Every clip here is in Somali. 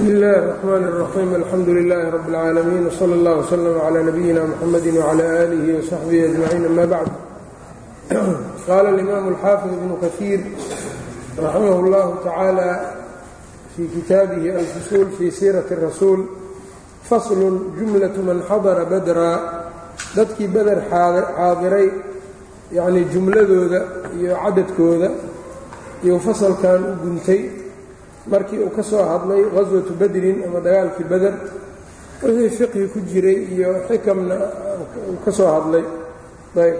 bsm اllh الرحmn الرaxيim alxamdu لlh رb العaalمين وslى اllه وslm عlى نbyina mxamd وعlى آlih وصaxbih أجمعيin ama bعd qala الإmam الxaafiظ بن kaثيir raximah اllah taعaalى fي kitaabihi alfusul fي siiraة الrasuul fasl jumlaة man xadra badra dadkii beder xaadiray yani jumladooda iyo cadadkooda iyo fasalkan u guntay markii uu ka soo hadlay qaswatu badrin ama dagaalkii beder wixii fiqhi ku jiray iyo xikamna uu ka soo hadlay. Ayb.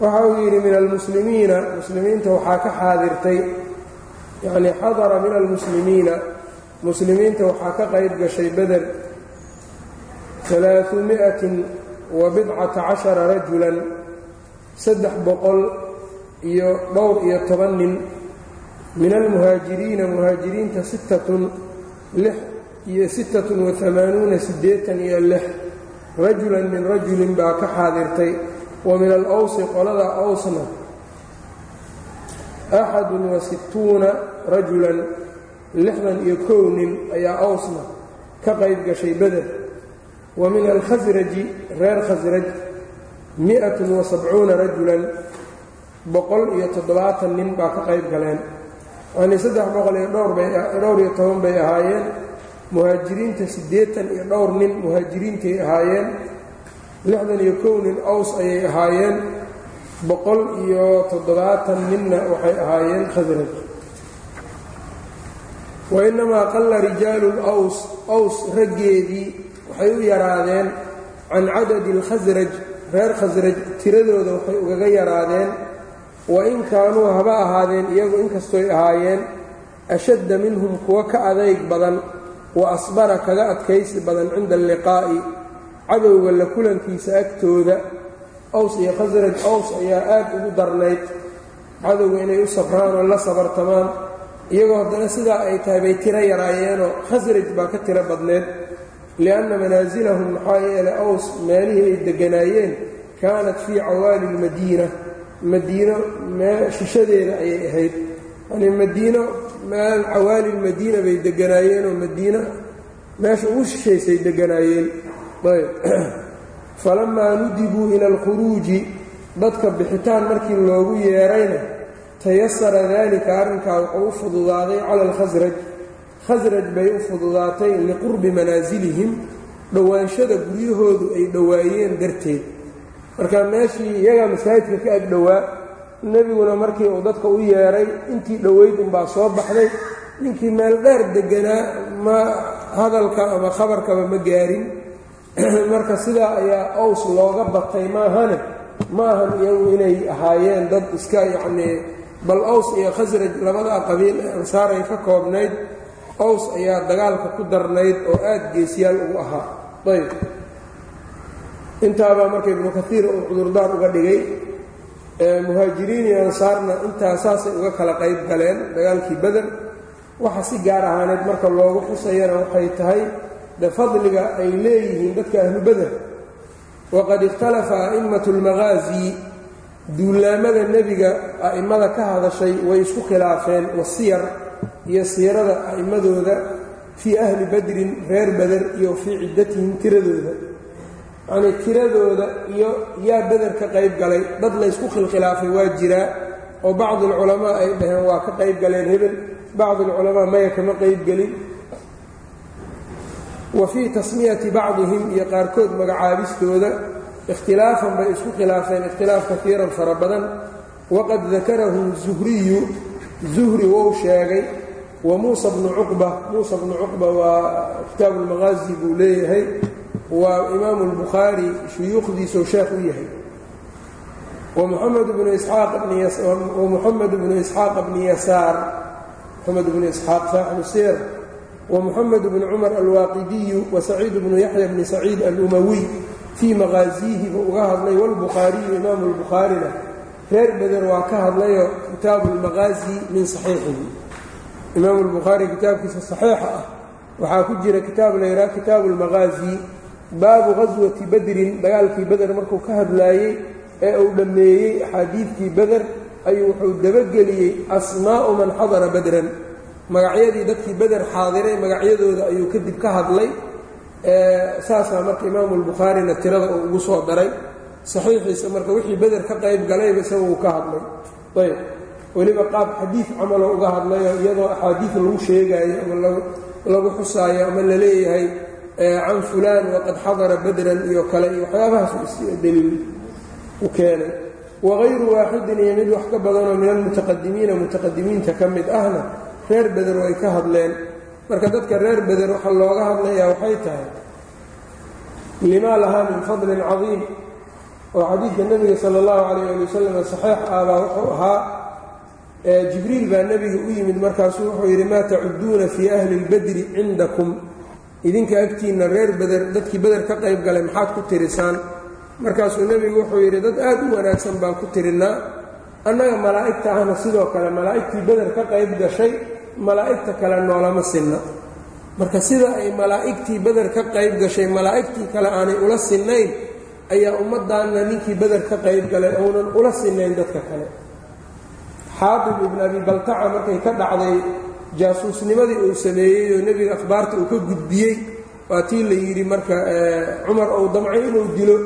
Waxa uu yidhi min almuslimiina muslimiinta waxaa ka xaadirtay yacni xadara min almuslimiina muslimiinta waxaa ka qayb gashay beder alaaثumi'atin wa bidcata cashara rajulan saddex boqol iyo dhowr iyo toban nin min almuhaajiriina muhaajiriinta sittatun lix iyo sittatun waamaanuuna siddeetan iyo lix rajulan min rajulin baa ka xaadirtay wa min alawsi qolada awsna axadun wa sittuuna rajulan lixdan iyo kow nin ayaa awsna ka qayb gashay beder wa min alkhasraji reer khasraj mi-atun wa sabcuuna rajulan boqol iyo toddobaatan nin baa ka qayb galeen yacnii saddex boqol iyo dhowr iyo toban bay ahaayeen. Muhaajiriinta siddeetan iyo dhowr nin muhaajiriintay ahaayeen. Lixdan iyo kow nin aws ayay ahaayeen. Boqol iyo toddobaatan ninna waxay ahaayeen khasraj wa innamaa qalla rijaalu laws aws raggeedii waxay u yaraadeen. Can cadadi alkhasraj reer khasraj tiradooda waxay ugaga yaraadeen wain kaanuu haba ahaadeen iyagu inkastooy ahaayeen ashadda minhum kuwa ka adayg badan wa asbara kaga adkaysi badan cinda alliqaa'i cadowga la kulankiisa agtooda aws iyo khasraj aws ayaa aad ugu darnayd. Cadowga inay u safraan oo la sabartamaan iyagoo haddana sidaa ay tahay bay tiro yaraayeenoo khasraj baa ka tiro badneed. Lianna manaasilahum maxaa yeelay aws meelihii ay degganaayeen kaanat fii cawaali lmadiina madiino mee shishadeeda ayay ahayd. Yani madiino meel cawaali lmadiina bay deganaayeenoo madiino meesha ugu shishaysay deganaayeen. Ayb. Falamaa nudibuu ila alkhuruuji dadka bixitaan markii loogu yeerayna tayasara daalika arrinkaa wuxuu u fududaaday cala alkhasraj. Khasraj bay u fududaatay liqurbi manaasilihim dhowaanshada guryahoodu ay dhowaayeen darteed marka meeshii iyagaa masaajidka ka ag dhowaa nebiguna markii uu dadka u yeedhay intii dhoweyd unbaa soo baxday. Ninkii meel dheer deganaa ma hadalka ama khabarkaba ma gaarin. Marka sidaa ayaa aws looga batay maahane ma ahan iyagu inay ahaayeen dad iska yacnii bal aws iyo khasraj labadaa qabiil ee ansaaray ka koobnayd. Aws ayaa dagaalka ku darnayd oo aad geesyaal ugu ahaa. Ayb intaabaa marka ibnu kaiir uu cudurdaar uga dhigay muhaajiriin iyo ansaarna intaa saasay uga kala qayb galeen dagaalkii beder waxa si gaar ahaaneed marka loogu xusayana waxay tahay de fadliga ay leeyihiin dadka ahlu beder waqad ikhtalafa a'immatu lmaqaasi duulaamada nebiga a'immada ka hadashay way isku khilaafeen wasiyar iyo siirada a'immadooda fii ahli badrin reer beder iyo fii ciddatihim tiradooda yacnii tiradooda iyo yaa beder ka qayb galay dad laysku khilkhilaafay waa jiraa oo bacdi alculamaa ay dhaheen waa ka qayb galeen hebel bacdi alculamaa maya kama qayb gelin. Wa fii tasmiyati bacdihim iyo qaarkood magacaabistooda ikhtilaafan bay isku khilaafeen ikhtilaaf kafiiran fara badan. Waqad dakarahu zuhriyu zuhri wou sheegay wa muusa bnu cuqba muusa bnu cuqba waa kitaabu lmaqaasi buu leeyahay waa imaamu lbukhaari shuyuukhdiisuu sheekh u yahay. Wa muxamed bnu isxaaq bni yasaar moxamed bnu baabu qaswati badrin dagaalkii beder markuu ka hadlaayey ee uu dhammeeyey axaadiidkii beder ayuu wuxuu dabageliyey asmaa'u man xadara badran. Magacyadii dadkii beder xaadiray magacyadooda ayuu kadib ka hadlay. Saasaa marka imaamu albukhaarina tirada uu ugu soo daray. Saxiixiisa marka wixii beder ka qayb galayba isaga uu ka hadlay. Ayb weliba qaab xadiid camaloo uga hadlayoo iyadoo axaadiid lagu sheegaayo ama lagu xusaayo ama la leeyahay can fulaan waqad xadara badran iyo kale iyo waxyaabahaas daliil u keenay. Wagayru waaxidin iyo mid wax ka badanoo min almutaqadimiina mutaqadimiinta ka mid ahna reer beder way ka hadleen. Marka dadka reer beder waxaa looga hadlayaa waxay tahay limaa lahaa min fadlin cadiim oo xadiidka nebiga sala allahu calayh ali wasalam saxiix ahbaa wuxuu ahaa jibriil baa nebiga u yimid markaasuu wuxuu yidhi maa tacuduuna fii ahli lbedri cindakum idinka agtiinna reer beder dadkii beder ka qayb galay maxaad ku tirisaan? Markaasuu nebigu wuxuu yidhi dad aad u wanaagsan baan ku tirinnaa annaga malaa'igta ahna sidoo kale malaa'igtii beder ka qayb gashay malaa'igta kale noolama sinna. Marka sida ay malaa'igtii beder ka qayb gashay malaa'igtii kale aanay ula sinnayn ayaa ummaddaanna ninkii beder ka qayb galay ounan ula sinnayn dadka kale. Xaatib ibn abi baltaca markay ka dhacday jaasuusnimadii uu sameeyey oo nebiga akhbaarta uu ka gudbiyey waa tii la yidhi marka cumar ou damcay inuu dilo.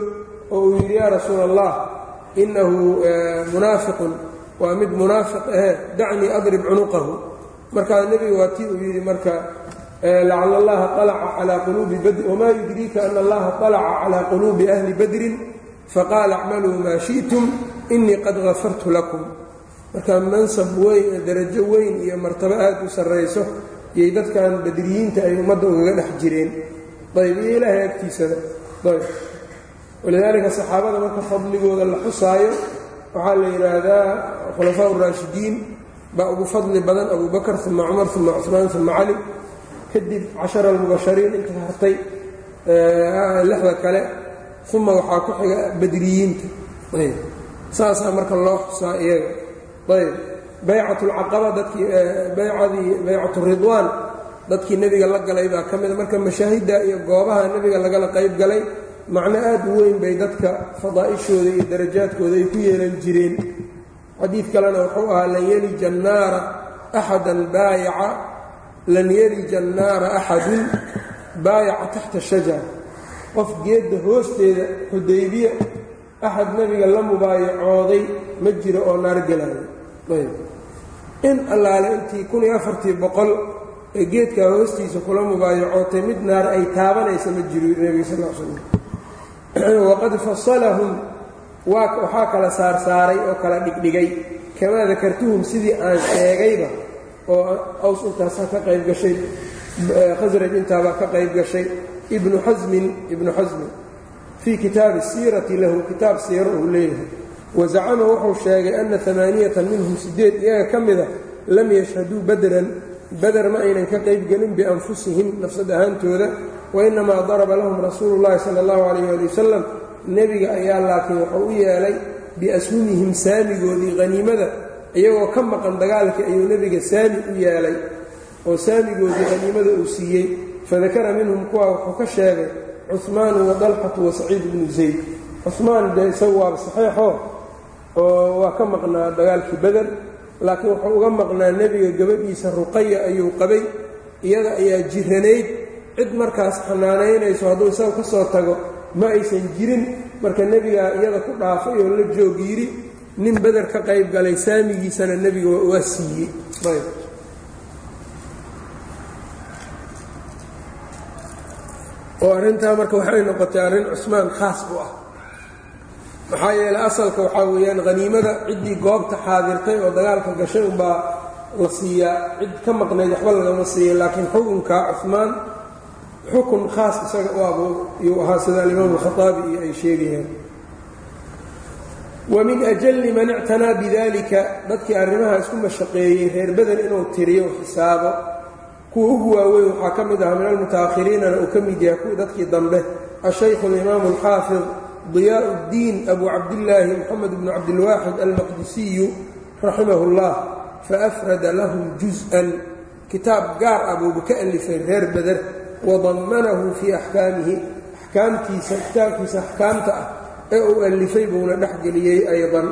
Oo uu yidhi yaa rasuula allah innahu munaafiqun. Waa mid munaafiq ahe dacnii adrib cunuqahu. Markaa nebiga waa tii uu yidhi marka lacala allaha alaca calaa quluubi badri wamaa yudriika ana allaha alaca calaa quluubi ahli badrin faqaala acmaluu maa shi'tum inii qad gafartu lakum marka mansab weyn darajo weyn iyo martabo aad u sarrayso iyay dadkan badriyiinta ay ummadda ugaga dhex jireen. Ayb iyo ilaahay agtiisada. Ayb walidaalika saxaabada marka fadligooda la xusaayo waxaa la yidhaahdaa khulafaa uraashidiin baa ugu fadli badan abu bakar uma cumar uma cusmaan uma cali. Kadib cashara almubashariin inta hartay lixda kale uma waxaa ku xiga badriyiinta. Saasaa marka loo xusaa iyaga ayb baycat lcaqaba dadkii baycadii baycatu ridwaan dadkii nebiga la galay baa ka mida marka mashaahidda iyo goobaha nebiga lagala qayb galay macno aad u weyn bay dadka fadaa'ishooda iyo darajaadkooda ay ku yeelan jireen. Xadiid kalena wuxuu ahaa lan yelija annaara axadan baayaca lan yelija annaara axadun baayaca taxta shajara qof geedda hoosteeda xudaybiya axad nebiga la mubaayacooday ma jiro oo naar gelaayo ayb in allaale intii kun iyo afartii boqol ee geedkaa hoostiisa kula mubaayacootay mid naar ay taabanaysa ma jiro nebiga sal l slam waqad fasalahum waxaa kala saarsaaray oo kala dhigdhigay. Kamaa dakartuhum sidii aan sheegayba oo aws intaasaa ka qayb gashay khasraj intaabaa ka qayb gashay ibnu xasmin ibnu xasmin fii kitaabi siirati lahu kitaab siiro uu leeyahay wazacama wuxuu sheegay ana amaaniyatan minhum sideed iyaga ka mida lam yashhaduu badran bader ma aynan ka qaybgelin bianfusihim nafsad ahaantooda wainamaa daraba lahum rasuulu llahi sala allahu calayh ali wasalam nebiga ayaa laakiin wuxuu u yeelay biashumihim saamigoodii haniimada iyagoo ka maqan dagaalkii ayuu nebiga saami u yeelay oo saamigoodii haniimada uu siiyey. Fadakara minhum kuwa wuxuu ka sheegay cuhmaanu wadalxatu wa saciid ibnu zayd. Cuhmaan dee isagu waaba saxiixo oo waa ka maqnaa dagaalkii beder laakiin wuxuu uga maqnaa nebiga gabadhiisa ruqaya ayuu qabay iyada ayaa jiranayd cid markaas xanaanaynayso hadduu isaga ka soo tago ma aysan jirin. Marka nebigaa iyada ku dhaafay oo la joog yidhi nin beder ka qayb galay saamigiisana nebiga waa siiyey oo arrintaa marka waxay noqotay arrin cusmaan khaas u ah maxaa yeeley asalka waxaa weeyaan haniimada ciddii goobta xaadirtay oo dagaalka gashay unbaa la siiyaa cid ka maqnayd waxba lagama siiya laakiin xukunka cusmaan xukun khaas isaga u ab yuu ahaa sida alimaam alkhaaabi iyo ay sheegayaan wa min ajalli man ictanaa bidalika dadkii arrimaha isku mashaqeeyey reer beden inuu tiriyo xisaabo kuwa ugu waaweyn waxaa ka mid ahaa min almutaakhiriinana uu ka mid yahay kuwii dadkii dambe ashaykhu alimaamu alxaafid diyaa اddiin abu cabdillaahi moxamed bnu cabdilwaaxid almaqdisiyu raximah اllah faafrada lahum juz-an kitaab gaar ah buuba ka alifay reer beder wadammanahu fii axkaamihi axkaamtiisa kitaabkiisa axkaamta ah ee uu alifay buuna dhexgeliyey aydan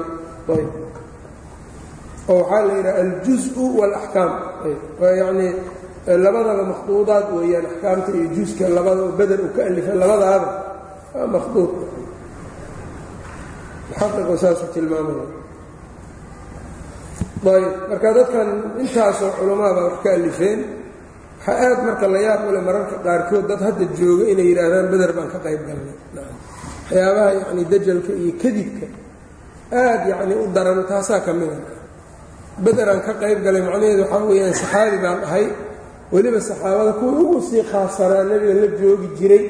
oo waxaa la yidhaha aljuزءu wاlaxkaam yacnii labadaba makhduudaad weeyaan axkaamta iyo juuska labada oo beder uu ka alifay labadaaba waa makhduud muxaqiqu saasuu tilmaamaya. Ayb marka dadkan intaasoo culamaaba wax ka alifeen. Waxaa aad marka la yaab ule mararka qaarkood dad hadda jooga inay yidhaahdaan beder baan ka qayb galnay. Waxyaabaha yacni dajalka iyo kadibka aad yacni u daran taasaa ka mida bederaan ka qayb galay macnaheedu waxaa weeyaan saxaabi baan ahay. Weliba saxaabada kuwii ugu sii khaasanaa nebiga la joogi jiray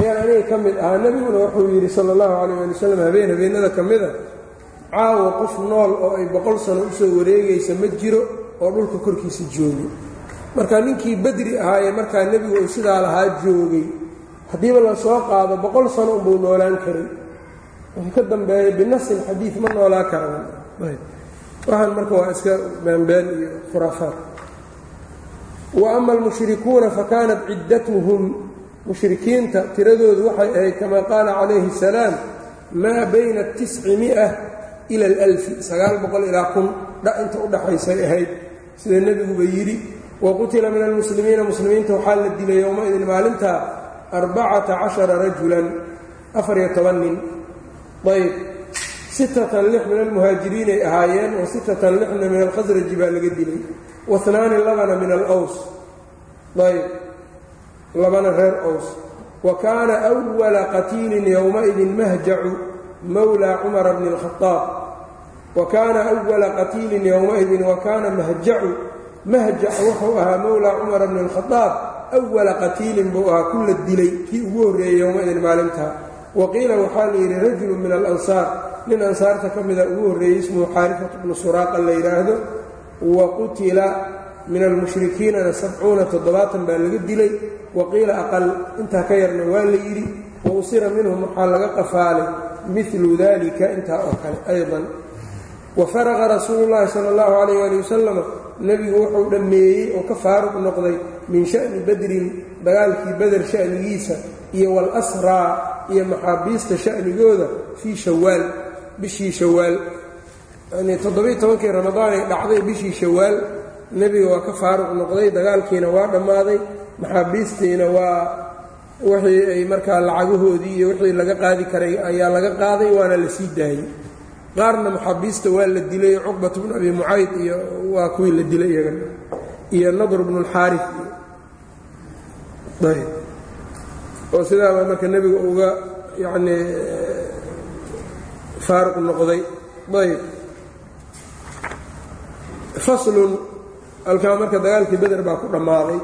ayaan aniga ka mid ahaa nebiguna wuxuu yidhi sala allahu calayh ali wasalam habeen habeenada ka mida caawa qof nool oo ay boqol sano u soo wareegaysa ma jiro oo dhulka korkiisa joogi. Marka ninkii bedri ahaayee markaa nebigu uu sidaa lahaa joogay. Haddiiba la soo qaado boqol sano unbuu noolaan karay. Wixii ka dambeeya binasin xadiid ma noolaa karan waxaan marka waa iska baanbaan iyo khuraafaat wa ama almushrikuuna fakaanat ciddatuhum mushrikiinta tiradoodu waxay ahayd kamaa qaala calayhi الsalaam maa bayna tisci mia ila alfi sagaal boqol ilaa kun dha inta u dhaxaysay ahayd. Sida nebiguba yidhi wa qutila min almuslimiina muslimiinta waxaa la dilay yowmaidin maalintaa arbacata cashara rajulan afariyo toban nin. Ayb sittatan lix min almuhaajiriinay ahaayeen wa sittatan lixna min alkhasraji baa laga dilay wahnaani labana min alaws. Ayb labana reer ows wa kaana أwala qatiilin yowmaidin mahjacu mawla cumara bni اlkhaaab wa kaana أwala qatiilin yowmaidin wa kaana mahjacu mahjac wuxuu ahaa mawla cumara bni اlkhaaab awala qatiilin buu ahaa ku la dilay kii ugu horreeyey yowmaidin maalintaa wa qiila waxaa la yidhi rajulu min alansaar nin ansaarta ka mida ugu horreeyey ismuhu xaarifatu bnu suraaqa la yidhaahdo wa qutila min almushrikiinana sabcuuna toddobaatan baa laga dilay wa qiila aqal intaa ka yarna waa la yidhi wa usira minhum waxaa laga qafaalay milu dalika intaa oo kale aydan. Wa faraqa rasuulu llaahi sala allahu calayh ali wasalam nebigu wuxuu dhammeeyey oo ka faaruq noqday min sha'ni badrin dagaalkii beder sha'nigiisa iyo walasraa iyo maxaabiista sha'nigooda fii shawaal bishii shawaal. Yanii toddobiiy tobankii ramadaan ay dhacday bishii shawaal nebiga waa ka faaruq noqday dagaalkiina waa dhammaaday maxaabiistiina waa wixii ay markaa lacagahoodii iyo wixii laga qaadi karay ayaa laga qaaday waana la sii daayey qaarna maxaabiista waa la dilay cuqbat bnu abi mucayd iyo waa kuwii la dilay iyagana iyo nadr bnu اlxaari ayb. Oo sidaabaa marka nebiga uga yacnii faaruq noqday. Ayb. Faslun halkaa marka dagaalkii beder baa ku dhammaaday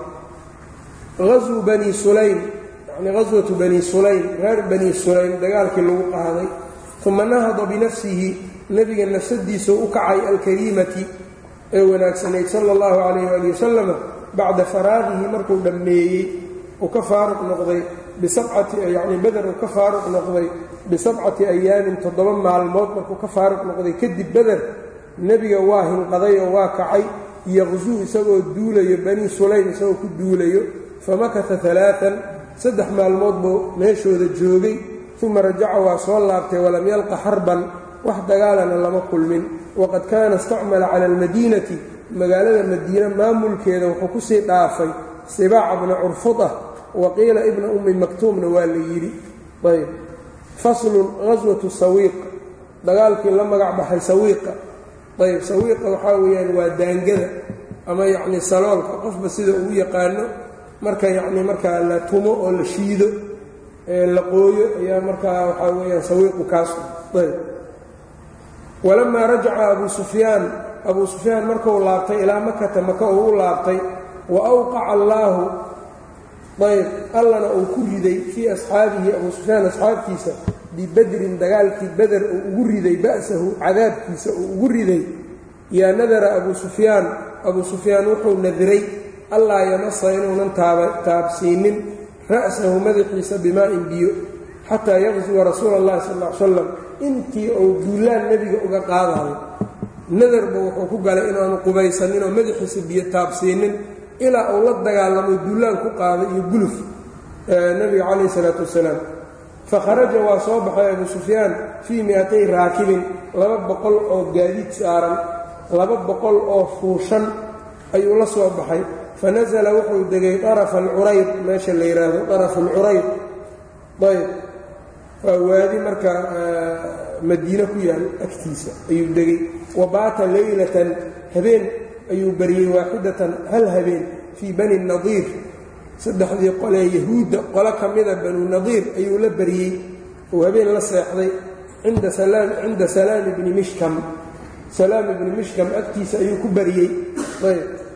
gaswu bani sulaym yacnii gaswatu bani sulaym reer bani sulaym dagaalkii lagu qaaday uma nahada binafsihi nebiga nafsadiisa u kacay alkariimati ee wanaagsanayd sala allahu calayh ali wasalama bacda faraaqihi markuu dhammeeyey uu ka faaruq noqday bisabcati yacnii beder uu ka faaruq noqday bisabcati ayaamin toddoba maalmood markuu ka faaruq noqday. Kadib beder nebiga waa hinqaday oo waa kacay yaqsuu isagoo duulayo bani sulaym isagoo ku duulayo famakata alaaan saddex maalmood buu meeshooda joogay uma rajaca waa soo laabtay walam yalqa xarban wax dagaalana lama kulmin. Waqad kaana istacmala cala almadiinati magaalada madiine maamulkeeda wuxuu ku sii dhaafay sibaaca bna curfudah wa qiila ibna ummi maktuumna waa la yidhi. Ayb faslun gaswatu sawiiq dagaalkii la magac baxay sawiiqa. Ayb sawiiqa waxaa weeyaan waa daangada ama yacnii saloolka qofba sida uu yaqaano marka yacnii markaa la tumo oo la shiido la qooyo ayaa markaa waxaa weeyaan sawiiqu kaas. Ayb. Walamaa rajaca abuu sufyaan abuu sufyaan markuu laabtay ilaa makata maka uu u laabtay wa awqaca allaahu ayb allana uu ku riday fii asxaabihi abuu sufyaan asxaabtiisa bibadrin dagaalkii beder uu ugu riday ba'sahu cadaabkiisa uu ugu riday. Yaa nadara abuu sufyaan abuu sufyaan wuxuu nadiray allaa yamasa inuunan taabsiinin ra'sahu madaxiisa bimaa'in biyo xataa yaqsuwa rasuula allahi sal ll ly slam intii uu duulaan nebiga uga qaadayo. Nadarba wuxuu ku galay inaanu qubaysanin oo madaxiisa biyo taabsiinin ilaa uu la dagaalamo duulaan ku qaaday iyo guluf nebiga calayhi salaatu wasalaam. Fakharaja waa soo baxay abuu sufyaan fii mi'atay raakibin laba boqol oo gaadiid saaran laba boqol oo fuushan ayuu la soo baxay fanasala wuxuu degay arafa alcurayd meesha la yidhaahdo arafa alcurayd ayb waa waadi marka madiine ku yaal agtiisa ayuu degay. Wa baata leylatan habeen ayuu bariyey waaxidatan hal habeen fii bani nadiir. Saddexdii qolee yahuudda qolo ka mida banu nadiir ayuu la bariyey. Uu habeen la seexday. Cinda salaam ibni mishkam. Salaam ibni mishkam agtiisa ayuu ku bariyey. Ayb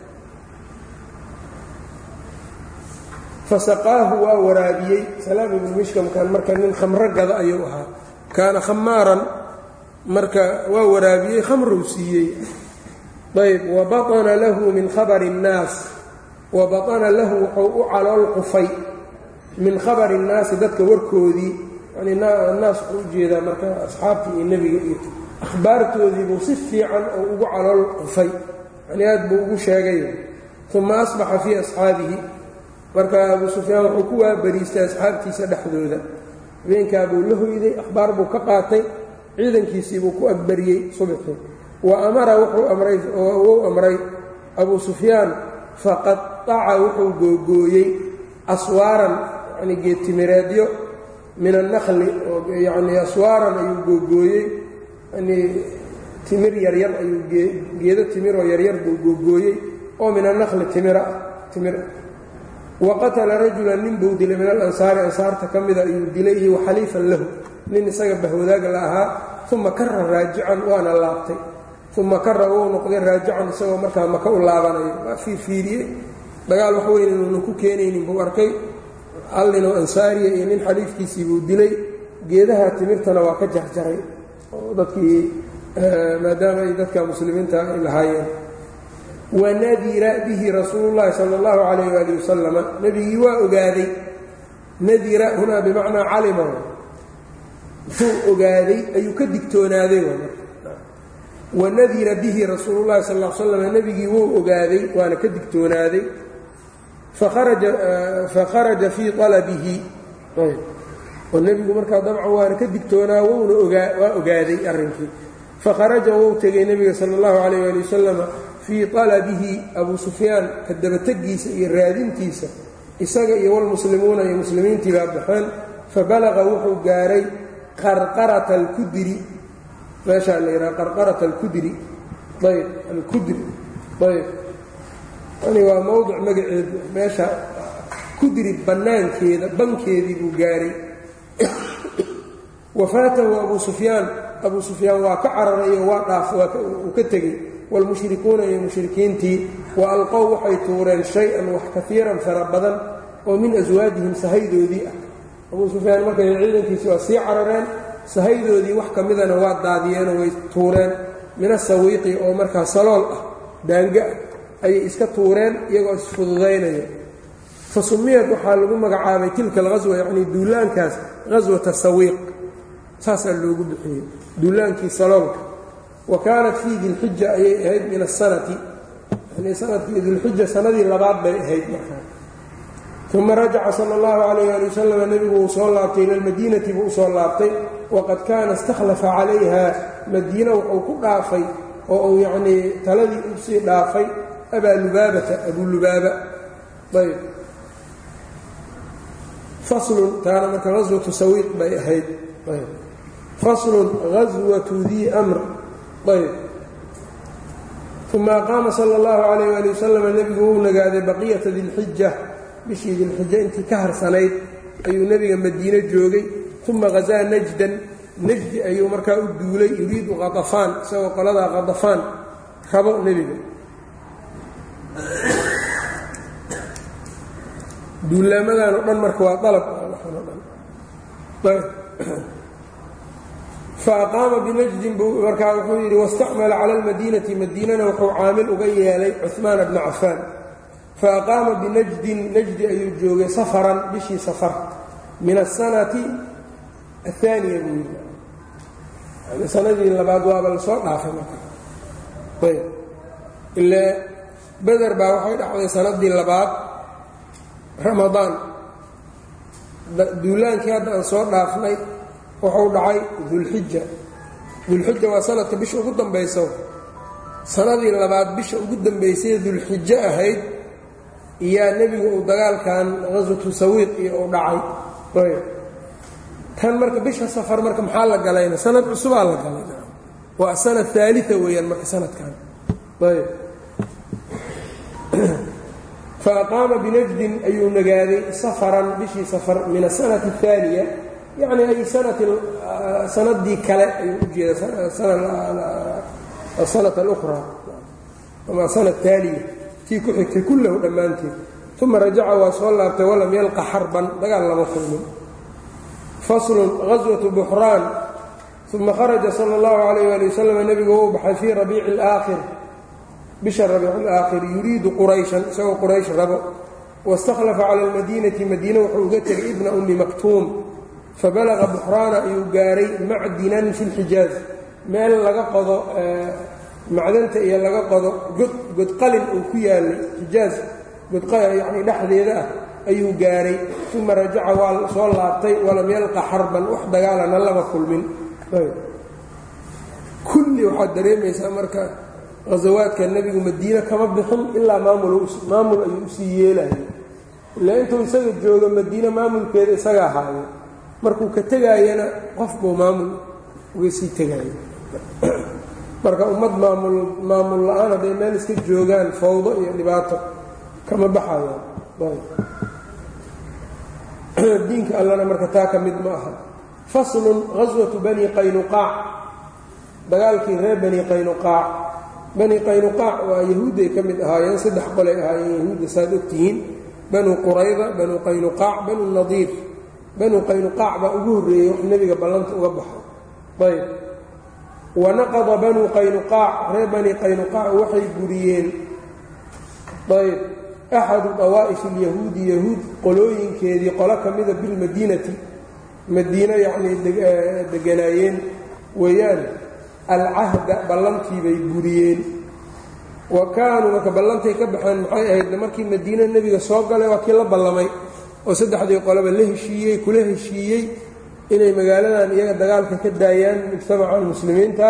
fasaqaahu waa waraabiyey salaam ibnu mishkamkan marka nin khamro gada ayuu ahaa kaana khamaaran marka waa waraabiyey khamruu siiyey ayb wa baطana lahu min khabari الnaas wa baطana lahu wuxuu u calool qufay min khabari الnaasi dadka warkoodii yani naas wuxuu ujeedaa marka asxaabtii iyo nebiga iyo akhbaartoodiibuu si fiican oo ugu calool qufay yani aad buu ugu sheegay uma asbaxa fii asxaabihi marka abuu sufyaan wuxuu ku waabariistay asxaabtiisa dhexdooda. Habeenkaa buu la hoyday akhbaar buu ka qaatay ciidankiisiibuu ku agbariyey subxii wa amara wuxuu amray wuu amray. Abuu sufyaan faqataca wuxuu googooyey aswaaran yani geedtimireedyo min annakli yani aswaaran ayuu googooyey. Yani timir yaryar ayuu geedo timiroo yaryar buu googooyey oo min annakli timira timir wa qatala rajulan nin buu dilay min alansaari ansaarta ka mida ayuu dilay iyo waxaliifan lahu. Nin isaga bahwadaag la ahaa uma kara raajican waana laabtay. Uma kara wuu noqday raajican isagoo markaa maka u laabanayo. Waa fiirfiiriyey dagaal wax weyn inuunan ku keenaynin buu arkay. Allinoo ansaariya iyo nin xaliifkiisii buu dilay. Geedaha timirtana waa ka jarjaray. Oo dadkii maadaama ay dadka muslimiinta ay lahaayeen wanadira bihi rasuulu llahi sala allahu calayh waali wasalama nebigii waa ogaaday nadira hunaa bimacnaa calima. Muxuu ogaaday ayuu ka digtoonaaday wanadira bihi rasuulu llahi sal l slam nebigii wuu ogaaday waana ka digtoonaaday. Fakharaja fii alabihi oo nebigu markaa dabcan waana ka digtoonaa wuna waa ogaaday arrinkii fakharaja wou tegay nebiga sala allahu calayh ali wasalama fii alabihi abuu sufyaan ka dabategiisa iyo raadintiisa isaga iyo walmuslimuuna iyo muslimiintii baa baxeen fabalaqa wuxuu gaaray qarqarata alkudri meeshaa la yidhaha qarqarata alkudri ayb alkudri. Ayb yani waa mowdic magaceedu meesha kudri bannaankeeda bankeedii buu gaaray. Wafaatahu abuu sufyaan abuu sufyaan waa ka cararayo waa dhaaf uu ka tegey waalmushrikuuna iyo mushrikiintii wa alqow waxay tuureen shay-an wax kafiiran fara badan oo min aswaajihim sahaydoodii ah abuu sufyaan markay ciidankiisi waa sii carareen sahaydoodii wax ka midana waa daadiyeenoo way tuureen min asawiiqi oo markaa salool ah daanga ah ayay iska tuureen iyagoo isfududaynaya fa sumiyad waxaa lagu magacaabay tilka alghaswa yacnii duulaankaas ghaswata sawiiq saasaa loogu bixiyey duulaankii saloolka wa kaanat fii dilxija ayay ahayd min asanati yani sannadkii dilxija sanadii labaad bay ahayd markaa uma rajaca sala allahu calayh ali wasalam nebigu wuu soo laabtay ila lmadiinati buu u soo laabtay. Waqad kaana istakhlafa calayha madiina wuxuu ku dhaafay oo uu yacnii taladii u sii dhaafay abaa lubaabata abuu lubaaba. Ayb. Faslun taana marka ghaswatu sawiiq bay ahayd. Faslun ghaswatu dii amr ayb uma aqaama sala allahu calayh ali wasalam nebigu wuu nagaaday baqiyata dilxija bishii dilxija intii ka harsanayd ayuu nebiga madiine joogay. Uma hazaa najdan. Najdi ayuu markaa u duulay yuriidu qadafaan isagoo qoladaa qadafaan rabo nebiga duulaamadan oo dhan marka waa dalab fa aqaama binajdin buu markaa wuxuu yidhi wastacmala cala almadiinati madiinana wuxuu caamil uga yeelay cuhmaana bna cafaan fa aqaama binajdin najdi ayuu joogay safaran bishii safar min asanati ahaaniya buu yidhi. sanadii labaad waaba la soo dhaafay marka ayb ile beder baa waxay dhacday sanadii labaad ramadaan duulaankii hadda aan soo dhaafnay wuxuu dhacay dulxija dulxija waa sanadka bisha ugu dambayso. Sanadii labaad bisha ugu dambaysay dulxijo ahayd iyaa nebigu uu dagaalkan qaswatu sawiiq iyo uu dhacay. Tan marka bisha safar marka maxaa la galayna? Sanad cusubaa la galay waa sana aalia weeyaan marka sanadkan. Ayb. Faaqaama binajdin ayuu nagaaday safaran bishii safar min asanati اaaliya yacni ay sanati sanadii kale ayuu u jeeda sanat اlأkhraa ama sana taaliya tii ku xigtay kullahu dhammaanteed uma rajaca waa soo laabtay walam yalqa xarban dagaal lama kulmin faslun gaswatu buxraan uma kharaja sala اllahu alayh ali wasalam nebigu u baxay fii rabiici اlaakhir bisha rabiic اlaakhir yuriidu qurayshan isagoo quraysh rabo waاstakhlafa cala اlmadiinati madiine wuxuu uga tegay ibna ummi maktuum fabalaqa buxraana ayuu gaaray macdinan fi اlxijaaz meel laga qodo macdanta iyo laga qodo god godqalin uu ku yaalay xijaaz yani dhexdeeda ah ayuu gaaray uma rajaca waa soo laabtay walam yalqa xarban wax dagaalana lama kulmin kulli waxaad dareemaysaa marka ghasawaadka nebigu madiine kama bixin ilaa maamul maamul ayuu u sii yeelayo ilaa intuu isaga joogo madiine maamulkeeda isaga ahaayo markuu ka tegaayana qof buu maamul uga sii tegaayo marka ummad maamul maamul la'aan hadday meel iska joogaan fawdo iyo dhibaato kama baxayaan diinka allana marka taa ka mid ma aha. Faslun gaswatu bani qaynuqaac dagaalkii reer bani qaynuqaac bani qaynuqaac waa yahuudday ka mid ahaayeen saddex qolay ahaayeen yahuudda saad ogtihiin banu qurayda banu qaynuqaac banu nadiir banu qaynuqaac baa ugu horreeyey wax nebiga ballanta uga baxo. Ayb. Wanaqada banu qaynuqaac reer bani qaynuqaac waxay guriyeen ayb. Axadu dawaa'ifi alyahuudi yahuud qolooyinkeedii qolo ka mida bilmadiinati madiino yacnii deganaayeen. Weeyaan alcahda ballantii bay guriyeen wa kaanuu marka ballantay ka baxeen maxay ahayd markii madiine nebiga soo galay waa kii la ballamay oo saddexdii qoloba la heshiiyey kula heshiiyey inay magaaladan iyaga dagaalka ka daayaan mujtamacan muslimiinta.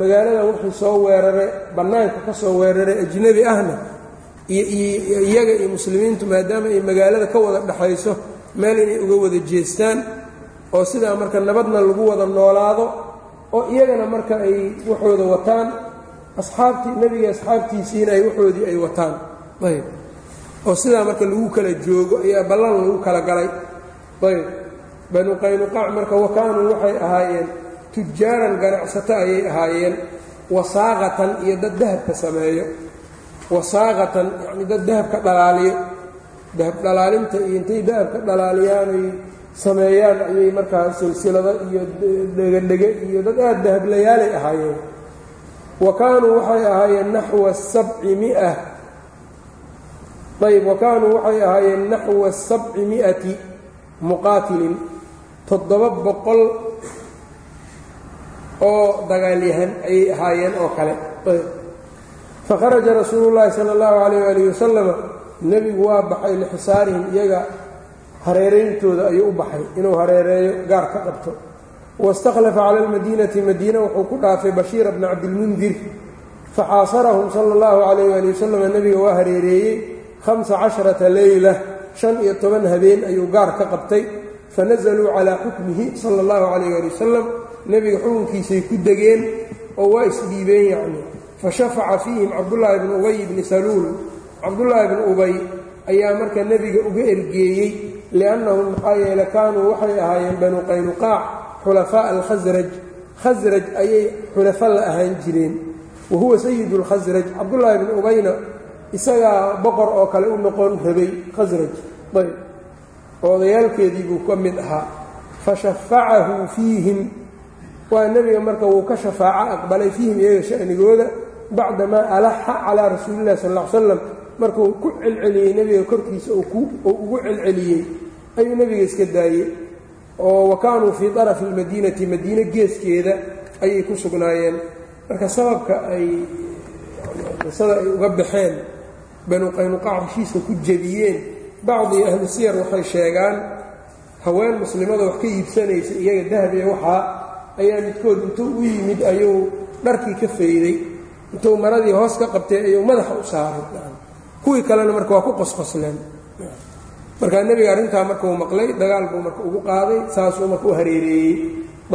Magaaladan wuxuu soo weeraray bannaanka ka soo weeraray ajnebi ahna iyaga iyo muslimiintu maadaama ay magaalada ka wada dhexayso meel inay uga wada jeestaan oo sidaa marka nabadna lagu wada noolaado oo iyagana marka ay waxooda wataan asxaabtii nebiga asxaabtiisiina ay waxoodii ay wataan. Ayb oo sidaa marka lagu kala joogo ayaa ballan lagu kala galay. Ayb. Banu qaynuqaac marka wakaanuu waxay ahaayeen tujaaran ganacsato ayay ahaayeen wasaaqatan iyo dad dahabka sameeyo. Wasaaqatan yacni dad dahabka dhalaaliyo. Dahab dhalaalinta iyo intay dahabka dhalaaliyaanay sameeyaan ayay markaa silsilado iyo dhegadhege iyo dad aada dahablayaalay ahaayeen. Wa kaanuu waxay ahaayeen naxwa sabci mia ayb wa kaanuu waxay ahaayeen naxwa sabci mi'ati muqaatilin toddoba boqol oo dagaalyahan ayay ahaayeen oo kale. Fakharaja rasuulu llaahi sala allahu calayh waalihi wasalama nebigu waa baxay lxisaarihim iyaga hareerayntooda ayuu u baxay inuu hareereeyo gaar ka qabto waistakhlafa cala almadiinati madiina wuxuu ku dhaafay bashiira bna cabdilmundir faxaasarahum sala allahu calayh waali wasalama nebiga waa hareereeyey hamsa casharata leyla shan iyo toban habeen ayuu gaar ka qabtay fanazaluu calaa xukmihi sala allahu calayh waali wasalam nebiga xukunkiisay ku degeen oo waa isdhiibeen yacni fashafaca fiihim cabdullaahi bnu ubay bni saluul cabdullaahi bnu ubay ayaa marka nebiga uga ergeeyey liannahum maxaa yeele kaanuu waxay ahaayeen banu qaynuqaac xulafaa'a alkhasraj khasraj ayay xulafa la ahaan jireen wa huwa sayidu lkhasraj cabdullaahi bnu ubayna isagaa boqor oo kale u noqon rabay khasraj ayb. Odayaalkeedii buu ka mid ahaa. Fashafacahu fiihim. Waa nebiga marka wuu ka shafaaco aqbalay fiihim iyaga sha'nigooda bacdamaa alaxa calaa rasuuli illahi sal ly slam markuu ku celceliyey nebiga korkiisa oo ugu celceliyey ayuu nebiga iska daayey. Oo wa kaanuu fii darafi almadiinati madiine geeskeeda ayay ku sugnaayeen. Marka sababka ay qisada ay uga baxeen banu qaynuqaac heshiiska ku jebiyeen bacdii ahlu siyar waxay sheegaan haween muslimada wax ka iibsanaysa iyaga dahab iyo waxaa ayaa midkood intuu u yimid ayuu dharkii ka fayday. Intuu maradii hoos ka qabtay ayuu madaxa u saaray. Kuwii kalena marka waa ku qosqosleen. Markaa nebiga arrintaa markuu maqlay dagaal buu marka ugu qaaday saasuu marka u hareereeyey.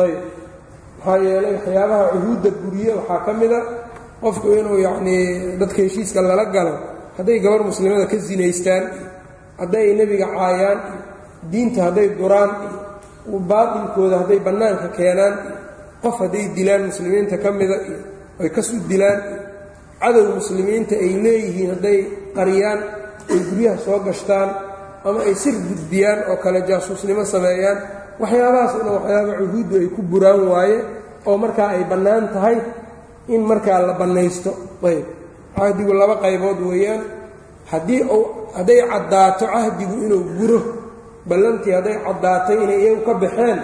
Ayb. Maxaa yeelay waxyaabaha cuhuudda guriye waxaa ka mida qofku inuu yacnii dadka heshiiska lala galo hadday gabar muslimada ka sinaystaan hadday nebiga caayaan diinta hadday duraan baatilkooda hadday bannaanka keenaan qof hadday dilaan muslimiinta ka mida ay kasu dilaan cadow muslimiinta ay leeyihiin hadday qariyaan ay guryaha soo gashtaan ama ay sir gudbiyaan oo kale jaasuusnimo sameeyaan waxyaabahaas ina waxyaaba cuhuuddu ay ku buraan waaye oo markaa ay bannaan tahay in markaa la bannaysto. Ayb cahdigu laba qaybood weeyaan. Haddii uu hadday caddaato cahdigu inuu guro. Ballantii hadday caddaatay inay iyagu ka baxeen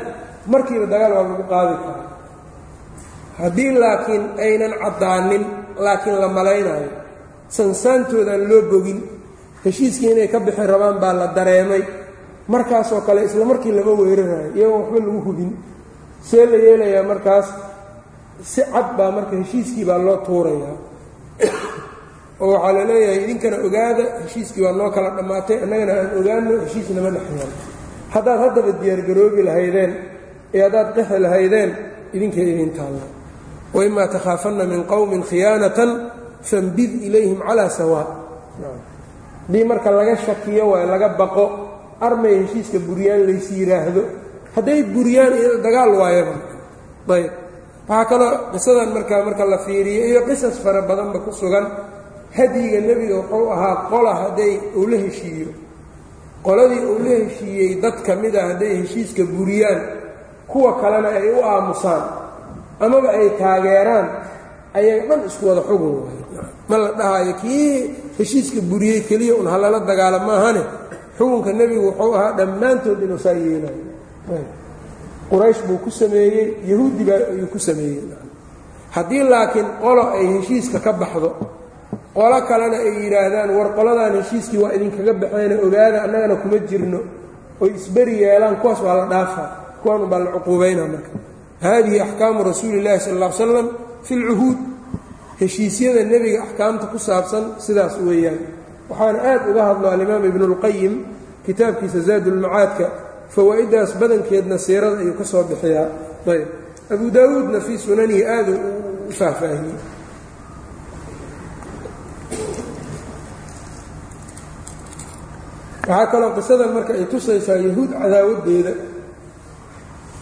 markiiba dagaal waa lagu qaadi karaa. Haddii laakiin aynan caddaanin laakiin la malaynayo sansaantoodaan loo bogin heshiiskii inay ka bixi rabaan baa la dareemay. Markaasoo kale isla markii lama weerarayo iyagoon waxba lagu hubin. See la yeelayaa markaas si cad baa marka heshiiskii baa loo tuurayaa oo waxaa la leeyahay idinkana ogaada heshiiskii waa noo kala dhammaatay annagana aan ogaano heshiisnama dhexyaan haddaad haddaba diyaargaroobi lahaydeen ee haddaad qexi lahaydeen idinkay idin taalla. Waimaa takhaafanna min qowmin khiyaanatan fambid ilayhim calaa sawaa haddii marka laga shakiyo waay laga baqo armay heshiiska buryaan lays yidhaahdo hadday buryaan dagaal waayaba ayb waxaa kaloo qisadan markaa marka la fiiriyo iyo qisas fara badanba ku sugan hadyiga nebiga wuxuu ahaa qola hadday uu la heshiiyo. Qoladii uu la heshiiyey dad ka mid a hadday heshiiska buriyaan kuwa kalena ay u aamusaan amaba ay taageeraan ayaga dhan isku wada xugun ma la dhahayo kii heshiiska buriyey keliya un halala dagaala maahane? Xukunka nebigu wuxuu ahaa dhammaantood inuu saa yeelayo quraysh buu ku sameeyey yahuudi baa ayuu ku sameeyey. Haddii laakiin qolo ay heshiiska ka baxdo qolo kalena ay yidhaahdaan war qoladan heshiiskii waa idinkaga baxeene ogaada annagana kuma jirno. Oy isberi yeelaan kuwaas waa la dhaafaa kuwan baa la cuquubaynaa marka. Haadihi axkaamu rasuuli illahi sal ly slam fi lcuhuud heshiisyada nebiga axkaamta ku saabsan sidaas weeyaan. Waxaana aad uga hadlo alimaam ibnuulqayim kitaabkiisa zaadulmacaadka fawaa-iddaas badankeedna siirada ayuu ka soo bixiyaa. Ayb abu daawuudna fii sunanihi aaduu u faahfaahiyey waxaa kaloo qisadan marka ay tusaysaa yahuud cadaawadeeda.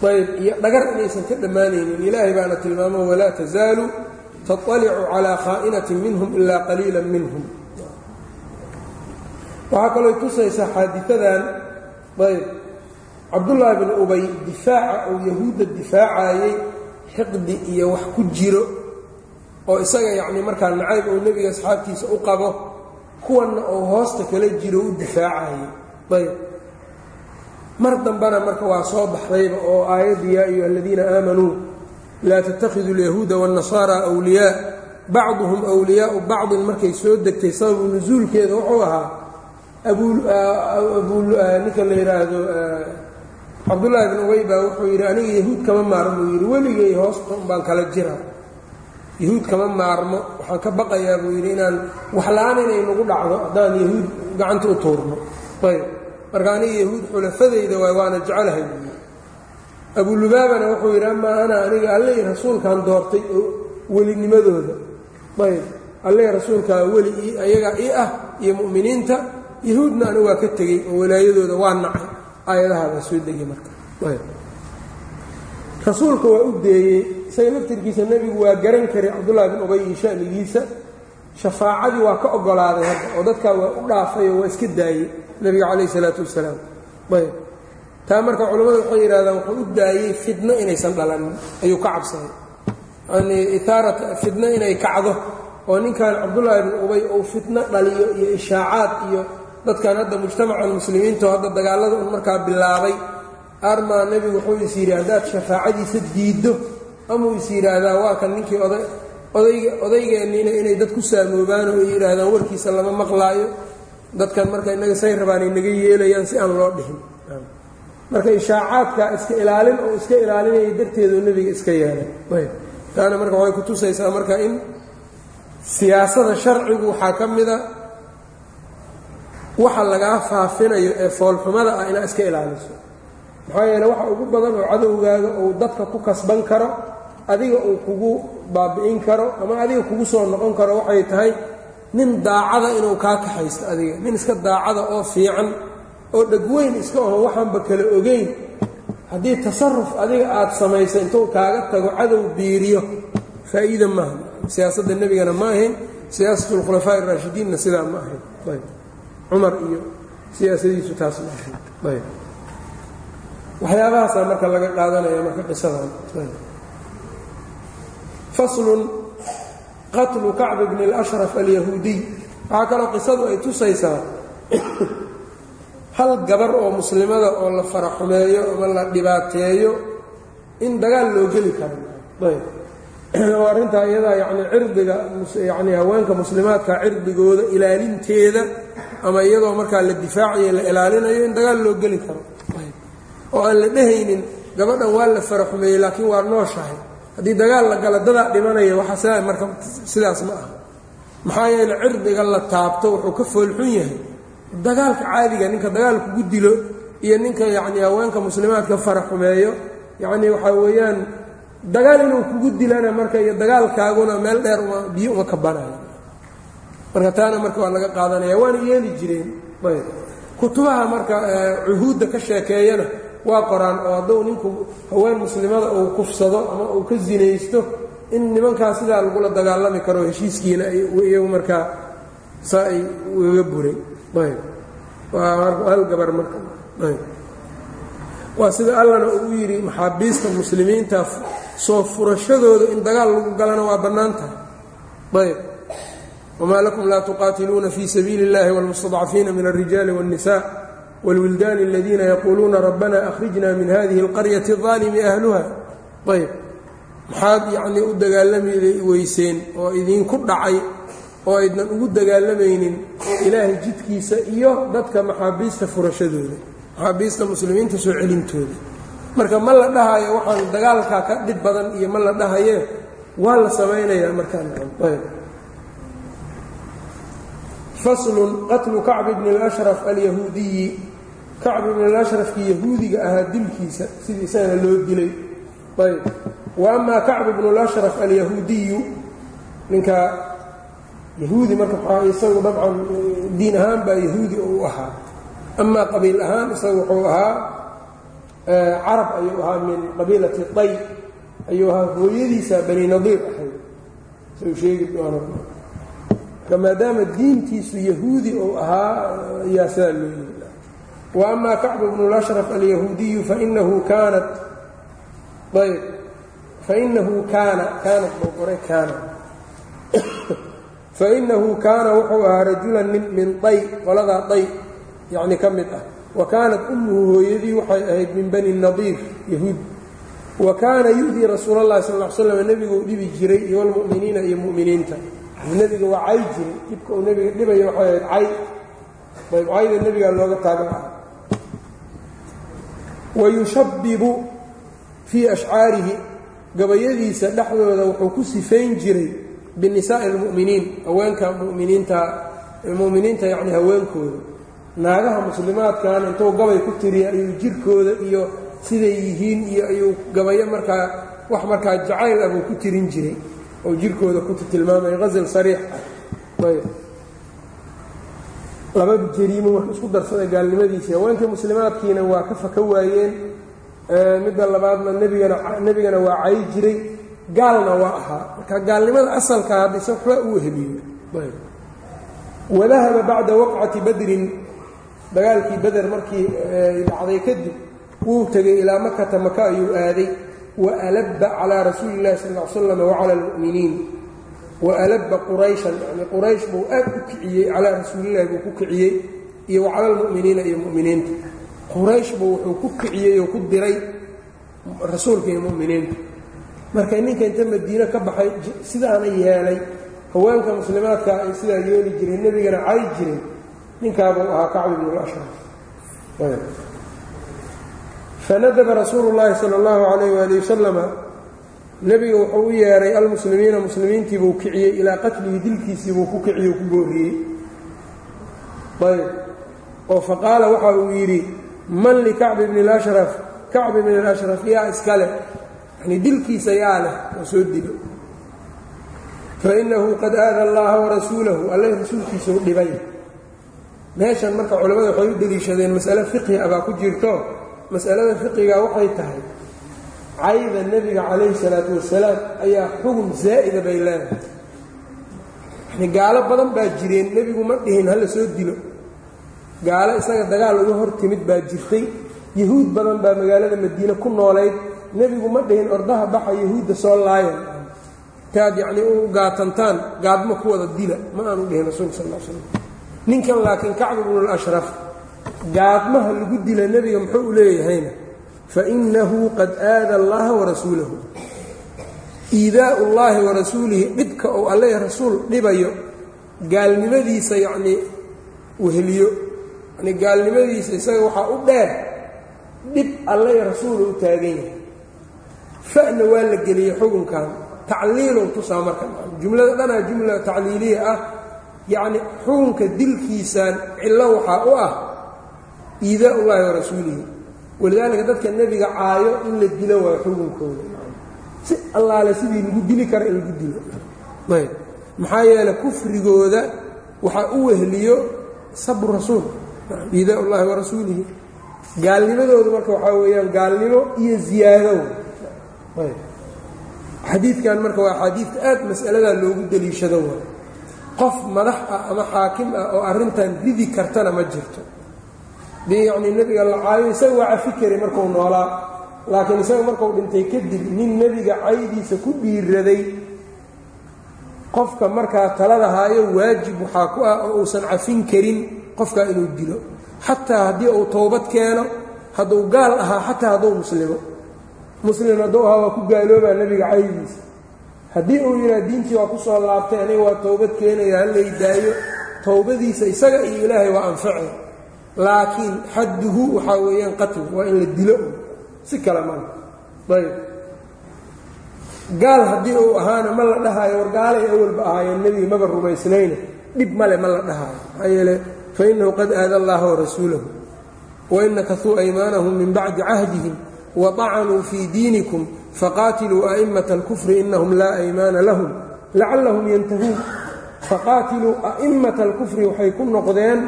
Ayb iyo dhagar inaysan ka dhammaanaynin. Ilaahay baana tilmaamo walaa tasaalu taطalicu calaa khaa'inatin minhum ilaa qaliila minhum. Waxaa kaloo tusaysaa xaadiadan ayb cabdullaahi bn ubay difaaca uu yahuudda difaacayey xiqdi iyo wax ku jiro oo isaga yacni markaa nacayb uu nebiga asxaabtiisa u qabo kuwanna uu hoosta kala jiro u difaacayay ayb. Mar dambena marka waa soo baxdayba oo aayaddii yaa ayuha aladiina aamanuu laa tattakhiduu alyahuuda waاnnasaara wliyaa bacduhum wliyaau bacdin markay soo degtay sababu nusuulkeeda wuxuu ahaa ninka la yidhaahdo cabdullaahi bn ubay baa wuxuu yidhi aniga yahuud kama maarmo yidhi weligay hoosta un baan kala jira yahuud kama maarmo waxaan ka baqayaa buu yidhi inaan waxla-aan inay nagu dhacdo haddaan yahuud gacanta u tuurno. Ayb marka aniga yahuud xulafadayda waay waana jecelahay buu yidhi. Abulubaabana wuxuu yidhi amaa ana aniga allay rasuulkan doortay oo welinimadooda ayb allay rasuulkaa weli ayagaa ii ah iyo mu'miniinta yahuudna anigu waa ka tegey oo walaayadooda waa nacay aayadaha baa soo degay marka. Rasuulka waa u deeyey isaga laftirkiisa nebigu waa garan karay cabdullaahi bin ubay iyo shanigiisa. Shafaacadii waa ka ogolaaday hadda oo dadkaa waa u dhaafay oo waa iska daayey nebiga calayh isalaatu wasalaam. Ayb. Taa marka culimmadu waxay yidhahdaan wuxuu u daayey fidno inaysan dhalanin ayuu ka cabsaday. Yani itaarat fidno inay kacdo oo ninkan cabdullaahi bin ubay uu fitno dhaliyo iyo ishaacaad iyo dadkan hadda mujtamacan muslimiinto hadda dagaalada un markaa bilaabay armaa nebigu wuxuu is yidhi haddaad shafaacadiisa diiddo amuu is yidhaahdaa waa kan ninkii oda odayga odaygeenniina inay dad ku saamoobaan oo ay yidhaahdaan warkiisa lama maqlaayo. Dadkan marka innaga say rabaanay naga yeelayaan si aan loo dhihin. Marka ishaacaadka iska ilaalin oo iska ilaalinaya darteedu nebiga iska yeelay. Taana marka waxay ku tusaysaa marka in siyaasada sharcigu waxaa ka mida waxa lagaa faafinayo ee foolxumada ah inaad iska ilaaliso. Maxaa yeele waxa ugu badan oo cadowgaaga uu dadka ku kasban karo adiga uu kugu baabi'in karo ama adiga kugu soo noqon karo waxay tahay nin daacada inuu kaa kaxaysto adiga. Nin iska daacada oo fiican oo dhegweyn iska oho waxaanba kala ogeyn. Haddii tasaruf adiga aada samayso intuu kaaga tago cadow biiriyo faa'iida maaha siyaasadda nebigana ma ahayn siyaasatu lkhulafaa'i araashidiinna sidaa ma ahayn ayb. Cumar iyo siyaasadiisu taas ma ahayn ayb. Waxyaabahaasaa marka laga qaadanaya marka qisadan faslun qatlu kacb bni اlashraf alyahuudiy waxaa kaloo qisadu ay tusaysaa hal gabar oo muslimada oo la faraxumeeyo ama la dhibaateeyo in dagaal loo geli karo. Ayb. Oo arrintaa iyadaa yani cirdiga yani haweenka muslimaadka cirdigooda ilaalinteeda ama iyadoo markaa la difaacayo la ilaalinayo in dagaal loo geli karo. Oo aan la dhehaynin gabadhan waa la faraxumeeyey laakiin waa nooshahay haddii dagaal la gala dadaa dhimanaya sidaa marka sidaas ma aha. Maxaa yeele cirdiga la taabto wuxuu ka foolxun yahay. Dagaalka caadiga ninka dagaal kugu dilo iyo ninka yacni haweenka muslimaadka faraxumeeyo yacni waxaa weeyaan dagaal inuu kugu dilana marka iyo dagaalkaaguna meel dheer uma biyo uma kabanayo marka taana marka waa laga qaadanaya waana yeeli jireen. Kutubaha marka cuhuudda ka sheekeeyana waa qoraan oo hadduu ninku haween muslimada uu kufsado ama uu ka sinaysto in nimankaa sidaa lagula dagaalami karo heshiiskiina iyagu markaa saa ay ugaga buray ayb waa hal gabar marka ayb waa sida allana uu yidhi maxaabiista muslimiinta soo furashadooda in dagaal lagu galana waa bannaan tahay ayb wma lakum laa tuqaatiluuna fi sabiili اllahi wاlmustadcafiina min الrijaali wالnisa wاlwildaani اladiina yaquuluuna rabbana akhrijna min hadihi اlqaryati الظaalimi ahluha ayb maxaad yacnii u dagaalami weyseen oo idinku dhacay oo aydnan ugu dagaalamaynin ilaahay jidkiisa iyo dadka maxaabiista furashadooda maxaabiista muslimiinta soo celintooda marka ma la dhahayo waxaan dagaalkaa ka dhib badan iyo ma la dhahaye waa la samaynayaa markaayb faslun qatlu kacb bni اlashraf alyahuudiyi kacb ibni اlashrafkii yahuudiga ahaa dilkiisa sidii isagana loo dilay. Ayb. Wa amaa kacb bnu اlashraf alyahuudiyu ninka yahuudi marka isagu dabcan diin ahaan baa yahuudi uu ahaa. Amaa qabiil ahaan isagu wuxuu ahaa carab ayuu ahaa min qabiilati tay ayuu ahaa hooyadiisa bani nadiir ahayd. Suu sheegi doono. Maadaama diintiisu yahuudi uu ahaa ayaa sidaa loo yii amaa kacbu bnu اlashraf alyahuudiyu fainahu kaanat ayb fainahu kaana kaanat buu qoray kaana fainahu kaana wuxuu ahaa rajulan nin min day qoladaa day yacni ka mid ah wa kaanat ummuhu hooyadii waxay ahayd min bani nadiir yahuud wa kaana yu-dii rasuul اllahi sal l slam nebiguu dhibi jiray iyo wlmu'miniina iyo mu'miniinta nebiga waa cay jiray dhibka uu nebiga dhibaya waxay ahayd cay ayb cayda nebigaa looga taagan ah wayushabbibu fii ashcaarihi gabayadiisa dhexdooda wuxuu ku sifayn jiray binisaa'i اlmu'miniin haweenka muminiinta mu'miniinta yacni haweenkooda. Naagaha muslimaadkan intuu gabay ku tiriya ayuu jirkooda iyo siday yihiin iyo ayuu gabayo markaa wax markaa jacayl ah buu ku tirin jiray. Oo jirkooda ku tilmaamaya qasal sariix. Ah laba jariimo marka isku darsaday gaalnimadiisii haweenkii muslimaadkiina waa ka faka waayeen. Midda labaadna nebigana nebigana waa cay jiray. Gaalna waa ahaa. Marka gaalnimada asalka haddise waxbaa u weheliyo ayb. Wadahaba bacda waqcati badrin. Dagaalkii beder markii dhacday kadib wuu tegey ilaa makata maka ayuu aaday. Waalabba calaa rasuuli illahi sal l slam wacala almu'miniin waalabba qurayshan yani quraysh buu aad u kiciyey calaa rasuulillahi buu ku kiciyey iyo wacala almu'miniina iyo mu'miniinta quraysh buu wuxuu ku kiciyey oo ku diray rasuulka iyo mu'miniinta marka ninka inta madiine ka baxay sidaana yeelay haweenka muslimaadka ay sidaa yeeli jireen nebigana cay jiray ninkaabuu ahaa kacb ibnu lashraf fanadaba rasuulu llaahi sala allahu calayh waali wasalama nebiga wuxuu u yeedhay almuslimiina muslimiintii buu kiciyey ilaa qatlihi dilkiisii buu ku kiciyey ku booriyey. Ayb. Oo faqaala waxa uu yidhi man likacbi bni اlashraf kacbi bni اlashraf yaa iskale yani dilkiisa yaa leh oo soo dilo fainahu qad aada allaha warasuulahu alle rasuulkiisa u dhibay. Meeshan marka culimmada waxay u deliishadeen mas'ale fiqhi abaa ku jirto. Mas'alada fiqiga waxay tahay cayda nebiga calayhi salaatu wasalaam ayaa xugun zaa'ida bay leedahay. Yani gaalo badan baa jireen nebigu ma dhihin hala soo dilo. Gaalo isaga dagaal uga hor timid baa jirtay. Yahuud badan baa magaalada madiine ku noolayd. Nebigu ma dhihin ordaha baxa yahuudda soo laaya taad yacnii u gaatantaan gaadmo ku wada dila. Ma aanu dhihin rasuulka sal l slam ninkan laakiin kacb ibnulashraf gaadmaha lagu dila nebiga muxuu u leeyahayna fainahu qad aada allaha warasuulahu iidaau llaahi warasuulihi dhibka ou alle rasuul dhibayo gaalnimadiisa yacnii weheliyo yani gaalnimadiisa isaga waxaa u dheer dhib alle rasuulu u taagan yahay. Fa'na waa la geliyey xukunkan tacliilow tusaa marka. Jumlada dhanaa jumla tacliiliya ah. Yacni xukunka dilkiisaan cillo waxaa u ah iidaau llaahi warasuulihi walidaalika dadka nebiga caayo in la dilo waa xukunkooda. Si allaale sidii lagu dili kara in lagu dilo. Ayb. Maxaa yeeley kufrigooda waxaa u wehliyo sabru rasuul iidaa llahi warasuulihi gaalnimadoodu marka waxaa weeyaan gaalnimo iyo ziyaado. Ayb. Xadiidkan marka waa axaadiidka aad mas'aladaa loogu deliishado. Qof madax ah ama xaakim ah oo arrintan ridi kartana ma jirto dee yacnii nebiga la caayo isaga waa cafi kari markuu noolaa. Laakiin isaga markuu dhintay kadib nin nebiga caydiisa ku dhiiraday qofka markaa talada haayo waajib waxaa ku ah oo uusan cafin karin qofkaa inuu dilo. Xataa haddii uu towbad keeno hadduu gaal ahaa xataa hadduu muslimo. Muslim hadduu ahaa waa ku gaaloobaa nebiga caydiisa. Haddii uu yidhaha diintii waa ku soo laabtay aniga waa towbad keenaya hallay daayo. Towbadiisa isaga iyo ilaahay waa anfacay laakiin xadduhu waxaa weeyaan qatl waa in la dilo. Si kale mala ayb gaal haddii uu ahaana ma la dhahaayo war gaalay awalba ahaayeen nebiga maba rumaysnayna dhib male ma la dhahaayo maxaa yeele fainahu qad aada allaha warasuulahu wain nakasuu aymaanahum min bacdi cahdihim waطacanuu fii diinikum faqaatiluu a'immata alkufri inahum laa aymaana lahum lacallahum yantahuun. Faqaatiluu a'immata alkufri waxay ku noqdeen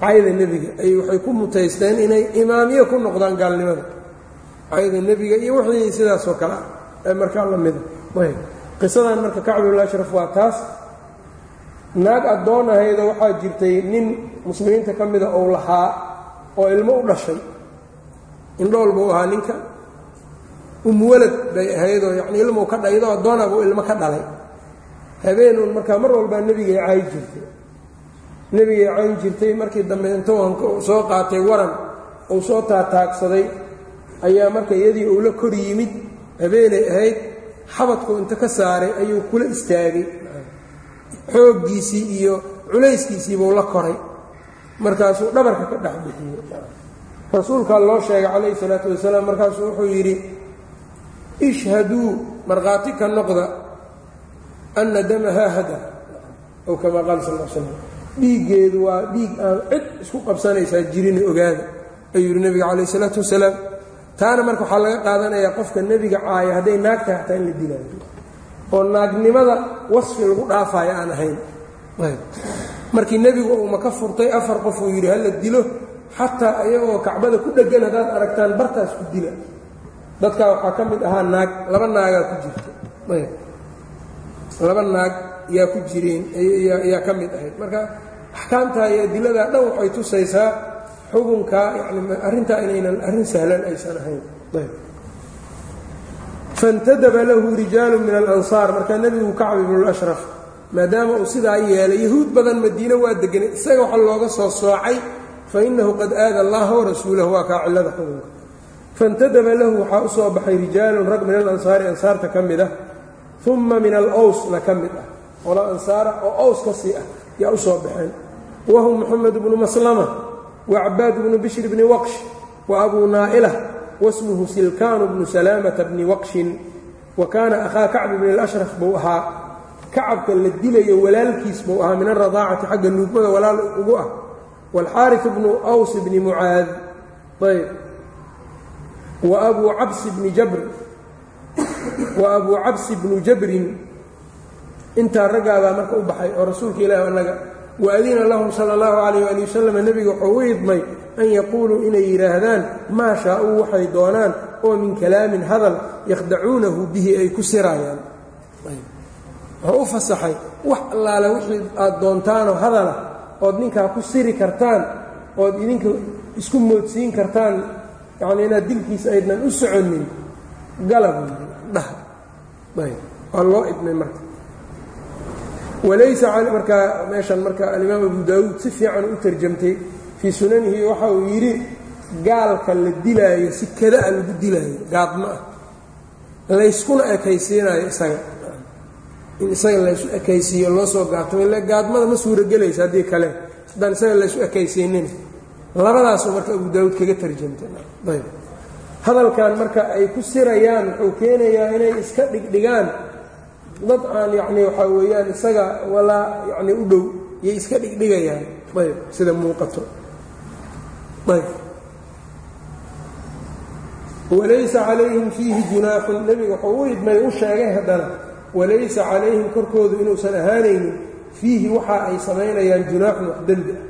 cayda nebiga ay waxay ku mutaysteen inay imaamiye ku noqdaan gaalnimada. Cayda nebiga iyo wixii sidaasoo kale ah ee markaa la mida ayb qisadan marka kacbullashraf waa taas. Naag addoon ahaydoo waxaa jirtay nin muslimiinta ka mida ou lahaa oo ilmo u dhashay. Indhool buu ahaa ninka. Umwalad bay ahaydoo yacnii ilmuu ka addoona buu ilmo ka dhalay. Habeenuun markaa mar walbaa nebigay cayn jirtay nebigay cayn jirtay markii dambe intuu soo qaatay waran uu soo taataagsaday ayaa marka iyadii uu la kor yimid habeenay ahayd xabadku inta ka saaray ayuu kula istaagay. Xooggiisii iyo culayskiisiibuu la koray. Markaasuu dhabarka ka dhex bixiyey. Rasuulkaa loo sheegay calayhi salaatu wasalaam markaasuu wuxuu yidhi ishhaduu markhaati ka noqda anna damahaa hada ow kamaa qaala sal l slam dhiiggeedu waa dhiig aan cid isku qabsanaysaa jirin ogaada. Ayuu yidhi nebiga calayh isalaatu wasalaam taana marka waxaa laga qaadanayaa qofka nebiga caaya hadday naag tahay hataa in la dilaayo oo naagnimada wasfi lagu dhaafaayo aan ahayn. Markii nebigu uu maka furtay afar qof uu yidhi hala dilo xataa iyagoo kacbada ku dheggan haddaad aragtaan bartaas ku dila. Dadkaa waxaa ka mid ahaa naag laba naagaa ku jirta. Laba naag yaa ku jireen yaa ka mid ahayd. Marka axkaamtaa iyo adiladaa dhan waxay tusaysaa xukunkaa yani arrintaa inaynan arrin sahlan aysan ahayn. Faاntadaba lahu rijaalu min alansaar. Markaa nebigu kacb ibnulashraf maadaama uu sidaa yeelay yahuud badan madiine waa deganay isaga waxa looga soo soocay fainahu qad aada allaha warasuulahu waa kaa cillada xukunka. Faاntadaba lahu waxaa u soo baxay rijaalun rag min alansaari ansaarta ka mid ah uma min alwsna ka mid ah. Qolo ansaara oo ows ka sii ah yaa u soo baxeen wahum moxamed bnu maslama wa cabaad bnu bishr bni waqsh wa abuu naa'ila wasmuhu silkaanu bnu salaamata bni waqshin wa kaana akhaa kacb bni اlashraf buu ahaa kacabka la dilayo walaalkiis buu ahaa min alradaacati xagga nuugmada walaal ugu ah wاlxaariث bnu ws bni mucaad ayb wa abuu cabsi bni jabr wa abuu cabsi bnu jabrin intaa raggaadaa marka u baxay oo rasuulka ilaah annaga waadina lahum sala allahu calayh ali wasalam nebiga wuxuu u idmay an yaquuluu inay yidhaahdaan maa shaa-uu waxay doonaan oo min kalaamin hadal yakhdacuunahu bihi ay ku siraayaan. Wuxuu u fasaxay wax allaale wixii aad doontaanoo hadala ood ninkaa ku siri kartaan ood idinka isku moodsiin kartaan yacnii inaad dilkiisa aydnan u soconin galab dhaha. Waa loo idmay marka walaysa markaa meeshan marka alimaam abu daawuud si fiican u tarjamtay fii sunanihi waxa uu yidhi gaalka la dilaayo si kada-a lagu dilaayo gaadma ah. Layskuna ekaysiinayo isaga. In isaga laysu ekaysiiyo loo soo gaatamo ile gaadmada ma suuragelaysa haddii kale. Haddaan isaga laysu ekaysiinin. Labadaasuu marka abu daawuud kaga tarjamtay. Ayb. Hadalkan marka ay ku sirayaan wuxuu keenayaa inay iska dhigdhigaan dad aan yacni waxaa weeyaan isaga walaa yacni u dhow yay iska dhigdhigayaan. Ayb sida muuqato. Ayb. Walaysa calayhim fiihi junaaxun nebiga wuxuu u idmay u sheegay haddana walaysa calayhim korkoodu inuusan ahaanaynin fiihi waxa ay samaynayaan junaaxun wax dembi ah.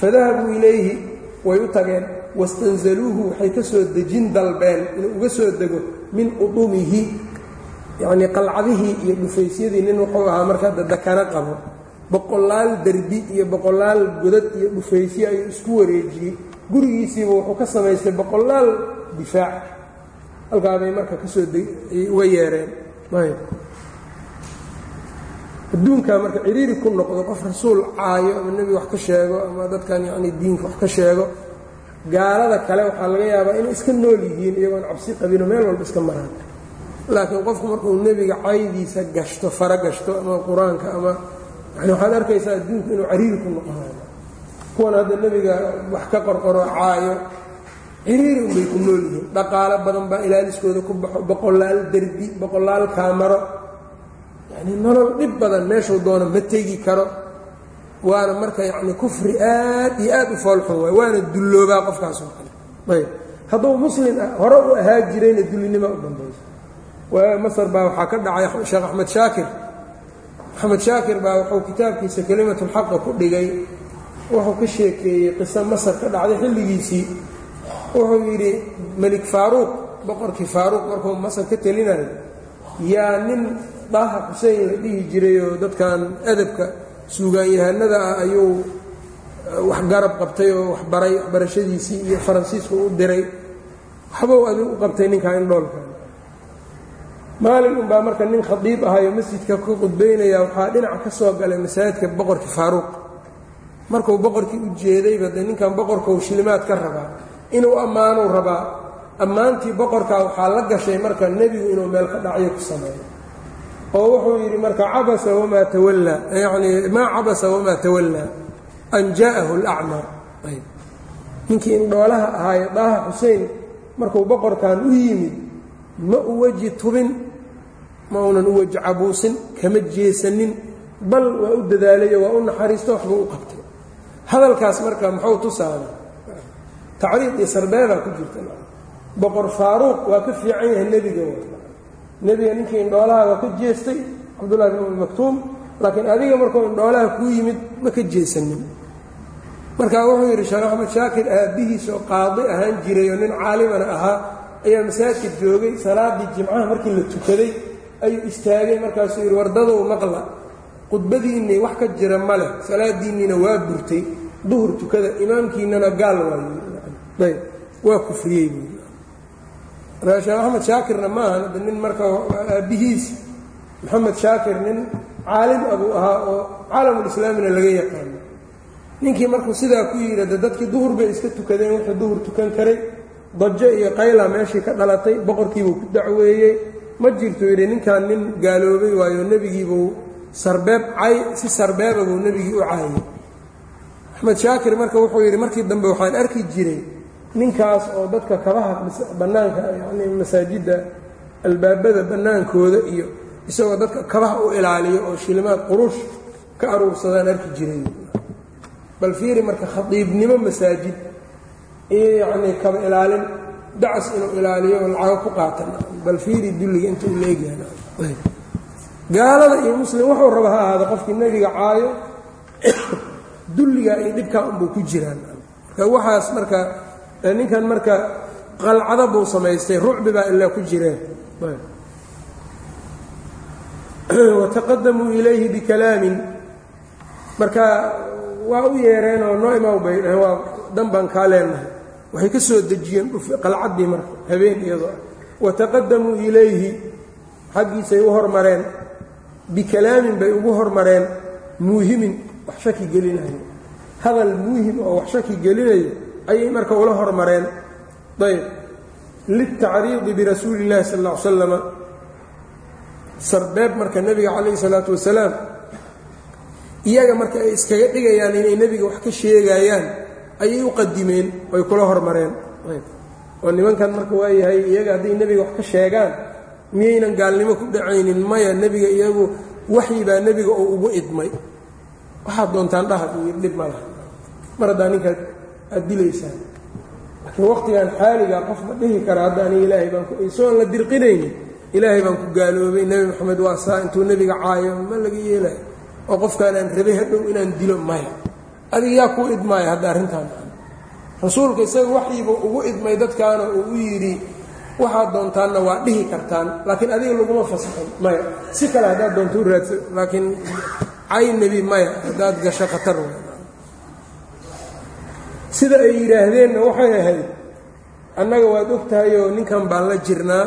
Fadahabuu ilayhi way u tageen wastanzaluuhu waxay ka soo dejin dalbeen inuu uga soo dego min udumihi yacnii qalcadihii iyo dhufaysyadii nin wuxuu ahaa marka hadda dakana qabo boqolaal derbi iyo boqolaal godad iyo dhufaysye ayuu isku wareejiyey. Gurigiisiiba wuxuu ka samaystay boqolaal difaac. Halkaabay marka ka soo uga yeereen. Adduunkaa marka ciriiri ku noqdo qof rasuul caayo ama nebi wax ka sheego ama dadkan yacni diinka wax ka sheego gaalada kale waxaa laga yaabaa inay iska nool yihiin iyagoon cabsi qabinoo meel walba iska maraan laakiin qofku markuu nebiga caydiisa gashto fara gashto ama qur'aanka ama yani waxaad arkaysaa adduunku inuu cariiri ku noqonayo kuwan hadda nebiga wax ka qorqoro caayo ciriiri unbay ku nool yihiin. Dhaqaalo badan baa ilaaliskooda ku baxo boqolaal derbi boqolaal kaamaro. Yacnii nolol dhib badan meeshuu doono ma tegi karo. Waana marka yacni kufri aad iyo aad u foolxun waay waana dulloobaa qofkaas oo kale. Ayb hadduu muslim ah hore u ahaa jirayna dullinima u dambayso waa masar baa waxaa ka dhacay sheekh axmed shaakir. Axmed shaakir baa wuxuu kitaabkiisa kelimatulxaqa ku dhigay. Wuxuu ka sheekeeyey qiso masar ka dhacday xilligiisii. Wuxuu yidhi melik faaruuq boqorkii faaruuq markuu masar ka telinayo yaa nin daaha xuseyn la dhihi jiray oo dadkan adabka suugaanyahanada ah ayuu wax garab qabtay oo wax baray waxbarashadiisii iyo faransiisku u diray. Waxbuu adigu u qabtay ninkaa indhoolka maalin unbaa marka nin khadiib ahayo masjidka ku qudbaynaya waxaa dhinaca ka soo galay masaajidka boqorkii faaruuq markuu boqorkii u jeedayba dee ninkan boqorkau shilimaad ka rabaa inuu ammaanuu rabaa. Ammaantii boqorkaa waxaa la gashay marka nebigu inuu meel ka dhacyo ku sameeyo. Oo wuxuu yidhi marka cabasa wamaa tawallaa yacnii maa cabasa wamaa tawallaa an jaa'ahu alacmaa ninkii indhoolaha ahaaye daaha xusein markuu boqorkan u yimid ma u tubin ma u weji cabuusin kama jeesanin bal waa u dadaalayo waa u naxariisto waxbuu u qabtay hadalkaas marka muxuu tusaanay tacriiq iyo sarbeebaa ku jirta. Boqor faaruuq waa ka fiican yahay nebiga nebiga ninkii indhoolaha waa ka jeestay cabdullahi bin umi maktuum laakiin adiga markuu indhoolaha kuu yimid ma ka jeesanin. Marka wuxuu yidhi sheekh axmed shaakir aabbihiisoo qaadi ahaan jiray oo nin caalimana ahaa ayaa masaajidka joogay salaaddii jimcaha markii la tukaday ayuu istaagay markaasuu yidhi wardadow maqla. Khudbadiinnii wax ka jira ma leh salaadiinniina waa burtay. Duhur tukada imaamkiinnana gaal waayayb waa kufriyey buu markaa sheekh axmed shaakirna ma ahan hadda nin marka aabbihiis maxamed shaakir nin caalim abuu ahaa oo caalamulislaamina laga yaqaano. Ninkii markuu sidaa ku yidhi de dadkii duhur bay iska tukadeen wuxuu duhur tukan karay. Dajo iyo qayla meeshii ka dhalatay boqorkiibuu ku dacweeyey ma jirtuu yidhi ninkan nin gaaloobay waayo nebigiibuu sarbeeb cay si sarbeeba buu nebigii u caayay axmed shaakir marka wuxuu yidhi markii dambe waxaan arki jiray ninkaas oo dadka kabaha bannaanka yani masaajidda albaabada bannaankooda iyo isagoo dadka kabaha u ilaaliyo oo shilimaad qurush ka aruursadaan arki jiray. Bal fiiri marka khadiibnimo masaajid iyo yacnii kaba ilaalin dacas inuu ilaaliyo oo lacago ku qaatan bal fiiri dulliga inta uu leegyahay gaalada iyo muslim wuxuu raba ha ahaada qofkii nebiga caayo dulligaa iyo dhibkaa unbuu ku jiraan. Marka waxaas marka ninkan marka qalcado buu samaystay rucbi baa ilaa ku jireen. Wataqadamuu ilayhi bikalaamin marka waa u yeereenoo noo imaw bay dhaheen waa dan baan kaa leenahay waxay ka soo dejiyeen qalcaddii marka habeen iyadoo ah. Wataqadamuu ilayhi xaggiisay u hormareen. Bikalaamin bay ugu hormareen. Muuhimin wax shaki gelinayo. Hadal muuhim oo wax shaki gelinayo ayay marka ula hormareen. Ayb liltacriidi birasuuli illahi sal ll ly slama sarbeeb marka nebiga calayhi salaatu wasalaam. Iyaga marka ay iskaga dhigayaan inay nebiga wax ka sheegayaan ayay u qadimeen oy kula hormareen. Oo nimankan marka waayahay iyaga hadday nebiga wax ka sheegaan miyaynan gaalnimo ku dhacaynin maya nebiga iyagu waxyi baa nebiga oo ugu idmay. Waxaad doontaan dhaha buu yidhi dhib ma mar haddaa ninkaad aad dilaysaan. Laakiin waqtigan xaaligaa qof ma dhihi kara hadda aniga ilaahay baan isagoon la dirqinaynin. Ilaahay baan ku gaaloobay nebi moxamed waa saa intuu nebiga caayo ma laga yeelayo oo qofkaan aan rabay hadhow inaan dilo maya adiga yaa kuu idmaaya hadda arrintaan rasuulka isaga waxyiiba ugu idmay dadkaana uu u yidhi waxaad doontaanna waa dhihi kartaan laakiin adiga laguma fasaxin maya. Si kale haddaad doonto u raadsa laakiin cay nebi maya haddaad gasho khatar sida ay yidhaahdeenna waxay ahayd annaga waad og tahay oo ninkan baan la jirnaa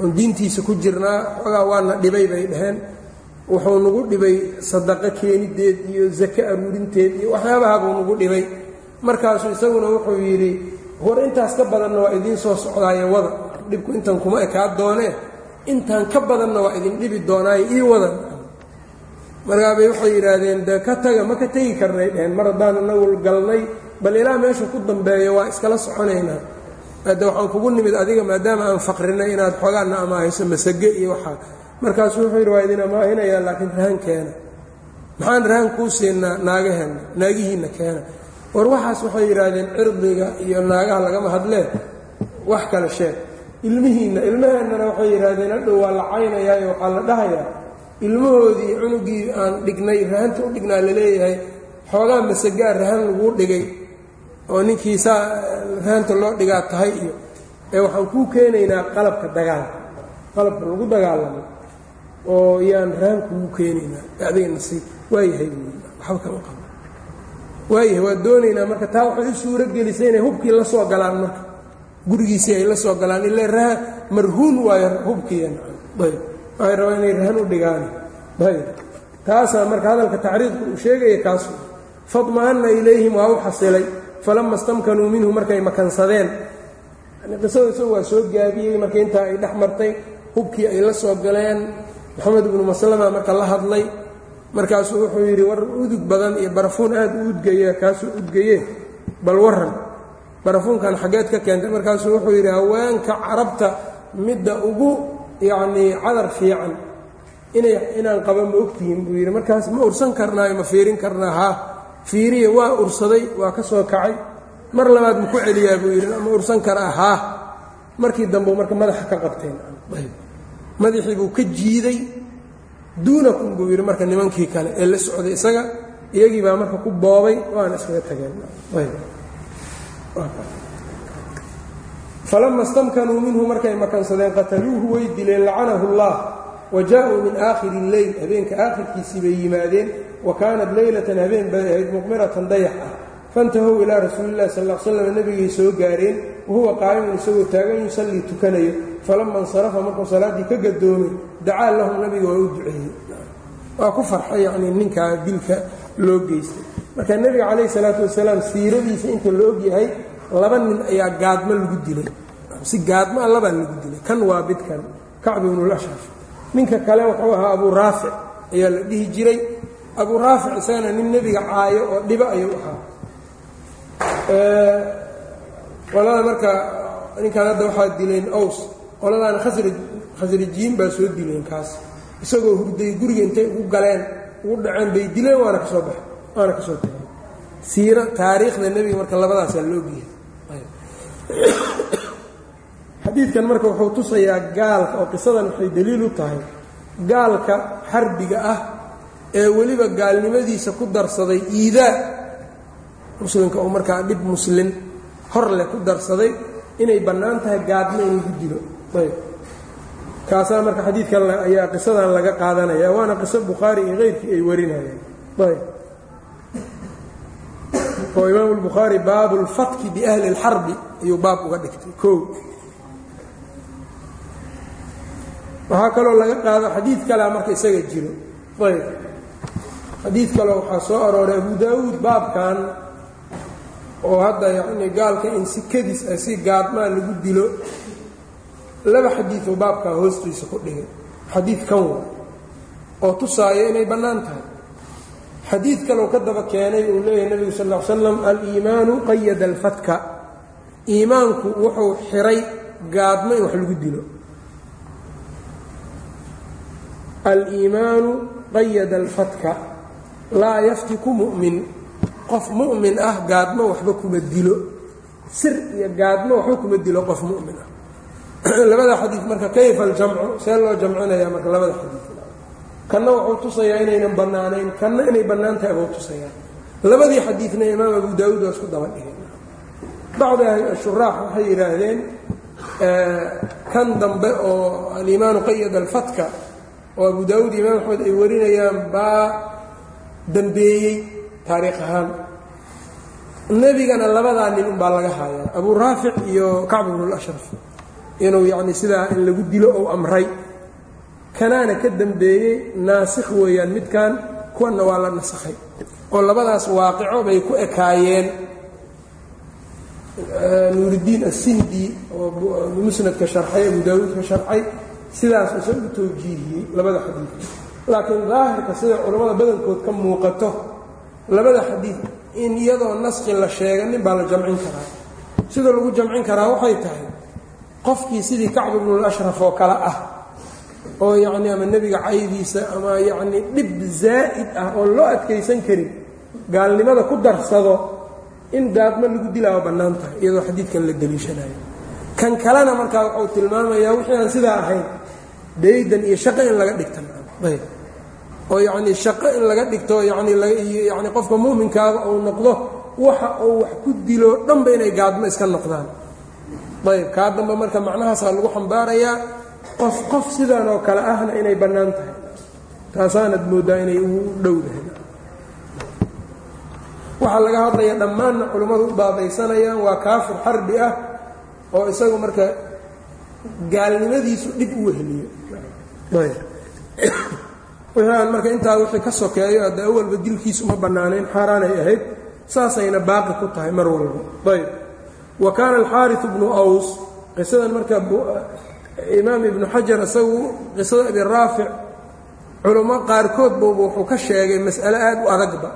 oon diintiisa ku jirnaa xoogaa waana dhibay bay dhaheen wuxuu nagu dhibay sadaqo keenideed iyo sake aruurinteed iyo waxyaabaha buu nagu dhibay. Markaasuu isaguna wuxuu yidhi war intaas ka badanna waa idiin soo socdaaye wada. Dhibku intan kuma ekaa doonee intaan ka badanna waa idin dhibi doonaaye ii wada. Markaabay waxay yidhaahdeen de ka taga ma ka tegi karnay dheheen. Mar haddaan inagu galnay bal ilaa meesha ku dambeeyo waa iskala soconaynaa hadde waxaan kugu nimid adiga maadaama aan faqrinay inaad xoogaana amaahayso masage iyo waxaa markaasuu wuxuu yidhi waa idin amaahinayaa laakiin rahan keena. Maxaan rahan kuu siinaa naagaheenna naagihiinna keena. War waxaas waxay yidhaahdeen cirdiga iyo naagaha lagama hadlee wax kale sheeg. Ilmihiinna ilmaheennana waxay yidhaahdeen hadhow waa la caynayaayo waxaa la dhahayaa. Ilmahoodii cunugii aan dhignay rahanta u dhignaa la leeyahay xoogaa masagaa rahan laguu dhigay oo ninkii saa rahanta loo dhigaa tahay iyo ee waxaan kuu keenaynaa qalabka dagaalka qalabka lagu dagaalamo oo yaan rahan kugu keenaynaa adiga nasiib waayahay waxba kama qabo waayahay waa doonaynaa marka taa waxay u suuro gelisay inay hubkii la soo galaan marka. Gurigiisii ay la soo galaan ila rahan marhuun waayo hubkiiayb waxay rabaan inay rahan u dhigaan ayb. Taasaa marka hadalka tacriidku uu sheegaya kaasu. Fadma'anna ilayhim waa u xasilay. Falama stamkanuu minhu markay makansadeen qisada isagu waa soo gaabiyey marka intaa ay dhex martay hubkii ay la soo galeen moxamed ibnu maslama marka la hadlay markaasuu wuxuu yidhi war udug badan iyo barafuun aad u udgaya kaasuu udgaye bal waran barafuunkan xaggeed ka keentay markaasuu wuxuu yidhi haweenka carabta midda ugu yacnii cadar fiican inay inaan qaba ma ogtihiin buu yidhi. Markaas ma ursan karnaayo ma fiirin karnaa haa fiiriya waa ursaday waa ka soo kacay mar labaad ma ku celiyaa buu yidhi. Ma ursan karaa haa. Markii dambeu marka madaxa ka qabteen madaxii buu ka jiiday duunakum buu yidhi marka nimankii kale ee la socday isaga iyagii baa marka ku boobay waana iskaga tageen. Falama stamkanuu minhu markay makansadeen qataluuhu way dileen lacanahu اllah wa jaa-uu min aakhiri اleyl habeenka aakhirkiisii bay yimaadeen wa kaanat leylatan habeen bay ahayd muqmiratan dayax ah. Faintahow ilaa rasuuli illahi sal slam nebigay soo gaareen wahuwa qaa'imun isagoo taagan yusallii tukanayo falama insarafa markuu salaaddii ka gadoomay dacaa lahum nabiga waa u duceeyey. Waa ku farxay yacnii ninkaa dilka loo geystay. Marka nebiga calayhi salaatu wasalaam siiradiisa inta la ogyahay laba nin ayaa gaadmo lagu dilay. Si gaadmo labaa lagu dilay. Kan waa bidkan kacbi ibnulashaf ninka kale wuxuu ahaa abuu raafic ayaa la dhihi jiray. Abuu raafic isagana nin nebiga caayo oo dhibo ayuu ahaa. Qolada marka ninkan hadda waxaa dileen ows qoladaana khasraj khasrajiyiin baa soo dileen kaas. Isagoo hurday guriga intay ugu galeen ugu dhaceen bay dileen waana ka soo baxay waana ka soo tageen siira taariikhda nebiga marka labadaasaa loogiya xadiidkan marka wuxuu tusayaa gaalka oo qisadan waxay daliil u tahay. Gaalka xarbiga ah ee weliba gaalnimadiisa ku darsaday iidaa muslimka uu markaa dhib muslin hor leh ku darsaday. Inay bannaan tahay gaadmo in lagu dilo ayb. Kaasaa marka xadiidkan ayaa qisadan laga qaadanaya waana qiso bukhaari iyo keyrkii ay warinayeen. Ayb. Oo imaamu lbukhaari baabu lfatki biahli اlxarbi ayuu baab uga dhigtay. O waxaa kaloo laga qaado xadiid kalea marka isaga jiro. Ayb. Xadiid kaleo waxaa soo arooray abu daawuud baabkan oo hadda yacni gaalka in si kadis ah si gaadmaa lagu dilo laba xadiidoo baabkaa hoostiisa ku dhigay. Xadiid kan wa oo tusaaya inay bannaan tahay. Xadiid kaloo ka daba keenay uu leeyahay nebigu sal ly slam aliimaanu qayada alfatka. Iimaanku wuxuu xiray gaadmo in wax lagu dilo. Aliimaanu qayada alfatka laa yaftiku mu'min. Qof mu'min ah gaadmo waxba kuma dilo. Sir iyo gaadmo waxba kuma dilo qof mu'min ah labada xadiid marka kayfa aljamcu? See loo jamcinayaa marka labada xadiid kanna wuxuu tusayaa inaynan bannaanayn kanna inay bannaan tahay buu tusayaa. Labadii xadiidna imaam abu daawuud waa isku daba dhigay bacdi shuraax waxay yidhaahdeen kan dambe oo aliimaanu qayada alfatka oo abu daawuud imaam axmed ay warinayaan baa dambeeyey taariikh ahaan. Nebigana labadaa nin unbaa laga haayaa abu raafic iyo kacb bnulashraf inuu yacni sidaa in lagu dilo ou amray. Kanaana ka dambeeyey naasikh weeyaan midkan kuwanna waa la nasakhay. Oo labadaas waaqico bay ku ekaayeen. Nuuridiin asindi oo musnadka sharxay abu daawuudka sharxay sidaas isa u towjiihiyey labada xadiid laakiin daahirka sida culammada badankood ka muuqato labada xadiid in iyadoo naski la sheega nin baa la jamcin karaa. Sida lagu jamcin karaa waxay tahay qofkii sidii kacb ibnulashraf oo kale ah oo yacni ama nebiga caydiisa ama yacni dhib zaa'id ah oo loo adkaysan karin gaalnimada ku darsado in gaadmo lagu dilaa bannaan tahay iyadoo xadiidkan la deliishanayo kan kalena markaa wuxuu tilmaamayaa wixii aan sidaa ahayn daydan iyo shaqo in laga dhigta ayb. Oo yacnii shaqo in laga dhigto yani yani qofka mu'minkaaba uu noqdo waxa uu wax ku dilo dhanba inay gaadmo iska noqdaan ayb kaa dambe marka macnahaasaa lagu xambaarayaa qof qof sidan oo kale ahna inay bannaan tahay. Taasaanad mooddaa inay ugu dhowdahay waxaa laga hadlaya dhammaanna culimmadu u baabaysanayaan waa kaafir xarbi ah oo isagu marka gaalnimadiisu dhib u weheliyo. Wixii aan marka intaa wixii ka sokeeyo hadda awalba dilkiisu uma bannaanayn xaaraanay ahayd saasayna baaqi ku tahay mar walba. Ayb wa kaana alxaariu bnu aws qisadan marka imaam ibnu xajar isagu qisada abi raafic culummo qaarkoodba wuxuu ka sheegay mas'ale aad u adagba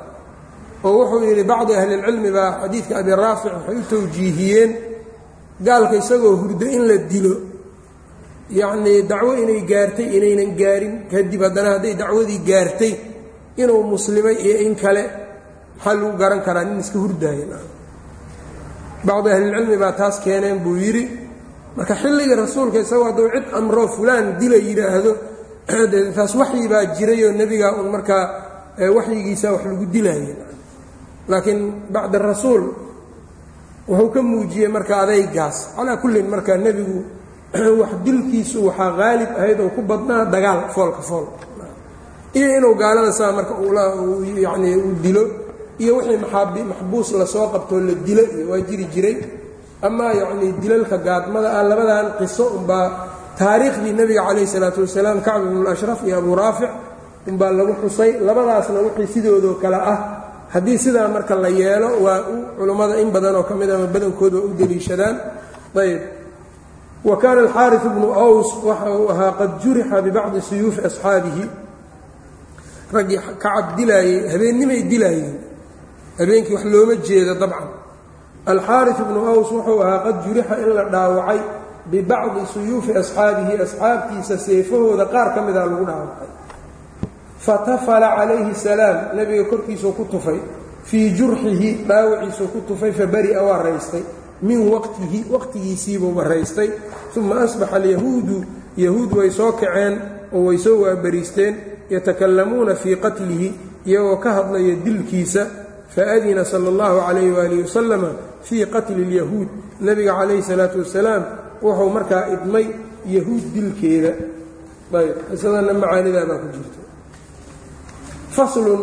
oo wuxuu yidhi bacdi ahlilcilmi baa xadiidka abi raafic waxay u tawjiihiyeen gaalka isagoo hurdo in la dilo. Yacnii dacwo inay gaartay inaynan gaarin. Kadib haddana hadday dacwadii gaartay inuu muslimay iyo in kale maxaa lagu garan karaa nin iska hurdaayan bacdi ahlilcilmi baa taas keeneen buu yidhi. Marka xilligii rasuulka isagoo hadduu cid amroo fulaan dila yidhaahdo taas waxyi baa jirayoo nebigaa un markaa waxyigiisa wax lagu dilaayay. Laakiin bacda rasuul wuxuu ka muujiyey marka adaygaas calaa kullin marka nebigu wax dilkiisu waxaa qaalib ahayd oo ku badnaa dagaal foolka fool. Iyo inuu gaalada saa marka yani uu dilo iyo wixii maxbuus la soo qabtoo la dilo iyo waa jiri jiray. Amaa yacnii dilalka gaadmada ah labadan qiso unbaa taariikhdii nebiga calayhi salaatu wasalaam kacb ibnulashraf iyo abuu raafic unbaa lagu xusay. Labadaasna wixii sidoodoo kale ah. Haddii sidaa marka la yeelo waa u culummada in badan oo ka mid ama badankooda waa u deliishadaan. Ayb wa kaana alxaariu bnu aws waxa uu ahaa qad jurixa bibacdi suyuufi asxaabihi. Raggii kacab dilaayey habeennimay dilaayeen habeenkii wax looma jeedo dabcan. Alxaaris ibnu aws wuxuu ahaa qad jurixa in la dhaawacay bibacdi suyuufi asxaabihi asxaabtiisa seefahooda qaar ka mida lagu dhaawacay. Fatafala calayhi salaam nebiga korkiisuu ku tufay. Fii jurxihi dhaawiciisuu ku tufay fabari'a waa raystay. Min waqtihi waqtigiisiibuu raystay uma asbaxa alyahuudu yahuud way soo kaceen oo way soo waabariisteen. Yatakallamuuna fii qatlihi iyagoo ka hadlaya dilkiisa faadina sala allahu calayh waalihi wasalama fii qatli اlyahuud nebiga calayhi salaatu wasalaam wuxuu markaa idmay yahuud dilkeeda. Ayb qisadana macaanidaa baa ku jirta. Faslun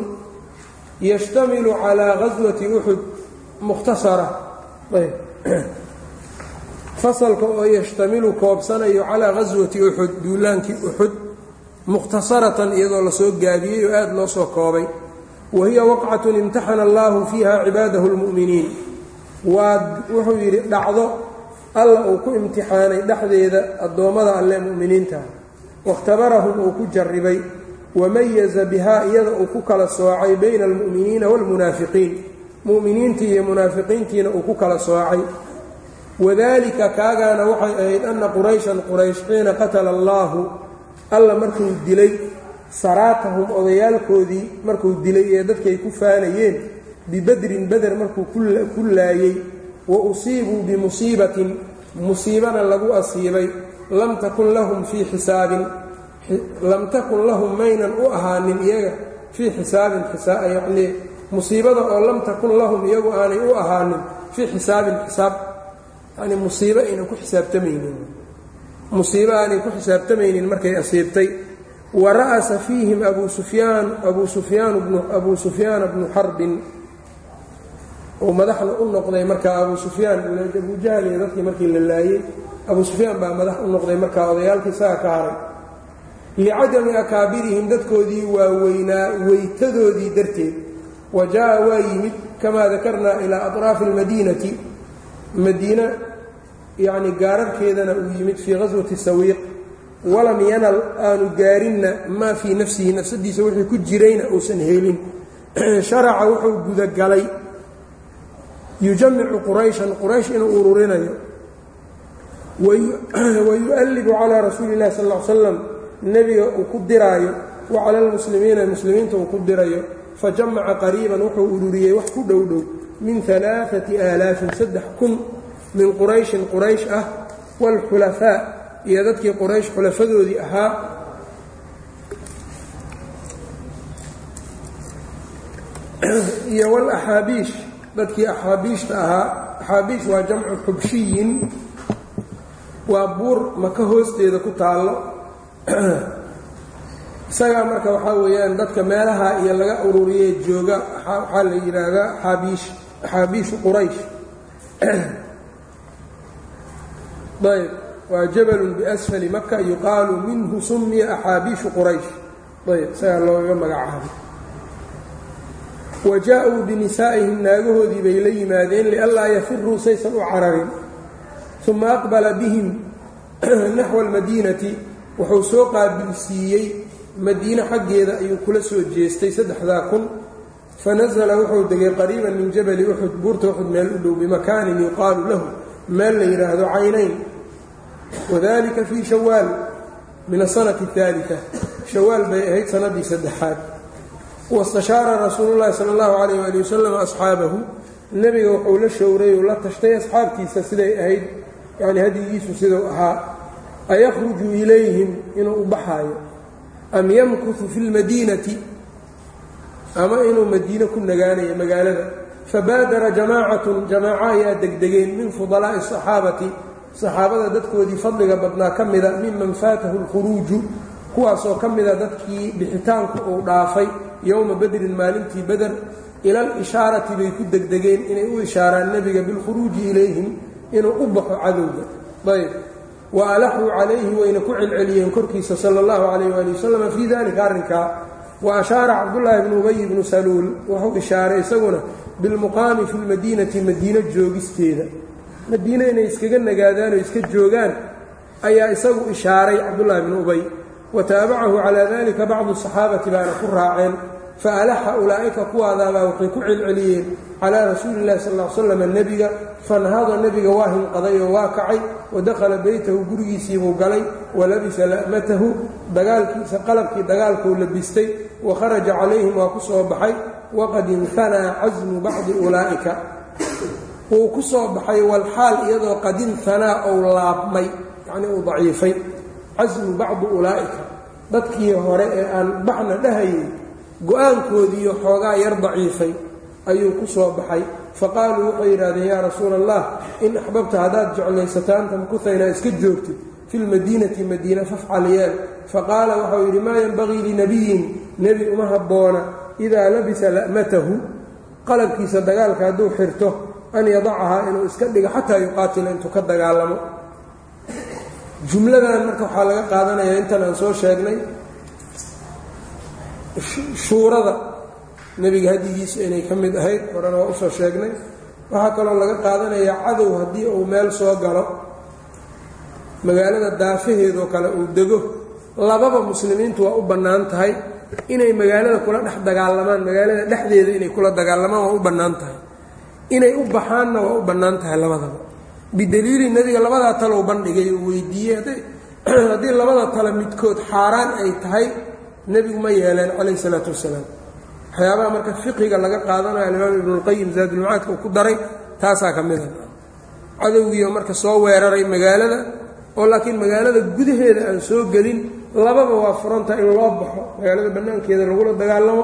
yashtamilu calaa gaswati uxud mukhtasara. Ayb. Fasalka oo yashtamilu koobsanayo calaa gaswati uxud duulaankii uxud mukhtasaratan iyadoo la soo gaabiyey oo aada loo soo koobay wa hiya waqcatun imtaxana allaahu fiiha cibaadahu lmu'miniin waa wuxuu yidhi dhacdo alla uu ku imtixaanay dhexdeeda addoommada alle mu'miniintaah waاkhtabarahum uu ku jarribay wamayaza bihaa iyada uu ku kala soocay bayna almu'miniina wاlmunaafiqiin mu'miniintii iyo munaafiqiintiina uu ku kala soocay wadalika kaagaana waxay ahayd anna qurayshan quraysh xiina qatala allaahu alla markuu dilay saraatahum odayaalkoodii markuu dilay ee dadkay ku faanayeen bibadrin beder markuu ku laayey wa usiibuu bimusiibatin musiibana lagu asiibay lam takun lahum fii xisaabin lam takun lahum maynan u ahaanin iyaga fii xisaabin yacnii musiibada oo lam takun lahum iyagu aanay u ahaanin fii xisaabin xisaab yacnii musiibo aynan ku xisaabtamaynin. Musiibo aanay ku xisaabtamaynin markay asiibtay wa ra'asa fiihim abuu sufyaan abuu sufyaan abuu sufyaana bnu xarbin uu madaxda u noqday markaa abuu sufyaan abuu jahl iyo dadkii markii la laayey abuu sufyaan baa madax u noqday markaa odayaalkii isaga ka haray. Licadami akaabirihim dadkoodii waaweynaa weytadoodii darteed wa jaa waa yimid kamaa dakarnaa ilaa aطraafi اlmadiinati madiina yacni gaararkeedana uu yimid fii qaswati sawiiq walam yanal aanu gaarinna maa fii nafsihi nafsadiisa wixii ku jirayna uusan helin. Sharaca wuxuu gudagalay. Yujamicu qurayshan quraysh inuu ururinayo. Wayu'allibu calaa rasuuli illahi sal l slam nebiga uu ku diraayo. Wa cala almuslimiina muslimiinta uu ku dirayo. Fajamaca qariiban wuxuu ururiyey wax ku dhow dhow. Min alaaati aalaafin saddex kun min qurayshin quraysh ah waalxulafaa iyo dadkii quraysh xulafadoodii ahaa. Iyo walaxaabiish dadkii axaabiishta ahaa. Axaabiish waa jamcu xubshiyin. Waa buur maka hoosteeda ku taallo. Isagaa marka waxaa weeyaan dadka meelaha iyo laga ururiyee jooga waxaa la yidhaahdaa axaabiish axaabiishu quraysh. Ayb waa jabalun biasfali maka yuqaalu minhu sumiya axaabiishu quraysh. Ayb isagaa loogaga magacaabay. Wa jaa-uu binisaa'ihim naagahoodii bay la yimaadeen lianlaa yafiruu saysan u cararin. Uma aqbala bihim naxwa almadiinati wuxuu soo qaabilsiiyey madiine xaggeeda ayuu kula soo jeestay saddexdaa kun. Fanasala wuxuu degay qariiban min jabali uxud buurta uxud meel u dhow bimakaanin yuqaalu lahu meel la yidhaahdo caynayn wadalika fii shawaal min asanati اhaalita shawaal bay ahayd sanadii saddexaad. Wastashaara rasuulu llahi sala allahu calayh waali wasalam asxaabahu. Nebiga wuxuu la showray uu la tashtay asxaabtiisa siday ahayd yacni hadyigiisu siduu ahaa. Ayakhruju ilayhim inuu u baxaayo. Am yamkutu fi lmadiinati ama inuu madiine ku nagaanayo magaalada. Fabaadara jamaacatun jamaaco ayaa degdegeen min fudalaa'i asaxaabati saxaabada dadkoodii fadliga badnaa ka mida miman faatahu lkhuruuju kuwaasoo ka mida dadkii bixitaanku uu dhaafay yowma bedrin maalintii beder ila alishaarati bay ku degdegeen inay u ishaaraan nebiga bilkhuruuji ilayhim inuu u baxo cadowga. Ayb. Wa alaxuu calayhi wayna ku celceliyeen korkiisa sala allahu calayh waali wasalam fii dalika arrinkaa wa ashaara cabdullaahi bnu ubay bnu saluul wuxuu ishaaray isaguna bilmuqaami fi lmadiinati madiino joogisteeda madiine inay iskaga nagaadaan oo iska joogaan ayaa isagu ishaaray cabdullaahi bnu ubay. Wa taabacahu calaa dalika bacdu saxaabati baana ku raaceen. Faalaxa ulaa'ika kuwaadaabaa waxay ku celceliyeen calaa rasuuli llahi sal l slam nebiga fanahada nebiga waa hinqaday oo waa kacay wadakhala beytahu gurigiisiibuu galay walabisa la'matahu dagaalkiisa qalabkii dagaalkuu labistay wa kharaja calayhim waa ku soo baxay waqad inhanaa casmu bacdi ulaa'ika wuu ku soo baxay walxaal iyadoo qad inhanaa ou laabmay yacnii uu daciifay. Casmu bacdi ulaa'ika dadkii hore ee aan baxna dhahayay go'aankoodiiyo xoogaa yar daciifay ayuu ku soo baxay. Faqaaluu waxay yidhahdeen yaa rasuula allah in axbabta haddaad jeclaysato anta mkuha inaad iska joogtid fi lmadiinati madiina fafcal yeel. Faqaala waxau yidhi maa yenbagii linabiyin nebi uma habboona idaa labisa la'matahu. Qalabkiisa dagaalka hadduu xirto an yadacahaa inuu iska dhigo xataa yuqaatila intuu ka dagaalamo. Jumladan marka waxaa laga qaadanayaa intan aan soo sheegnay shuurada nebiga hadigiisa inay ka mid ahayd horena waa u soo sheegnay. Waxaa kaloo laga qaadanayaa cadow haddii uu meel soo galo. Magaalada daafaheedoo kale uu dego. Lababa muslimiintu waa u bannaan tahay. Inay magaalada kula dhex dagaalamaan magaalada dhexdeeda inay kula dagaalamaan waa u bannaan tahay inay u baxaanna waa u bannaan tahay labadaba. Bidaliili nebiga labadaa talow bandhigay oo weydiiyey haddii labada tale midkood xaaraan ay tahay nebigu ma yeeleen calayh isalaatu wasalaam. Waxyaabaha marka fiqiga laga qaadanayo alimaam ibnulqayim zaadulmacaadka uu ku daray taasaa ka mida cadowgiio marka soo weeraray magaalada oo laakiin magaalada gudaheeda aan soo gelin lababa waa furanta in loo baxo. Magaalada bannaankeeda lagula dagaalamo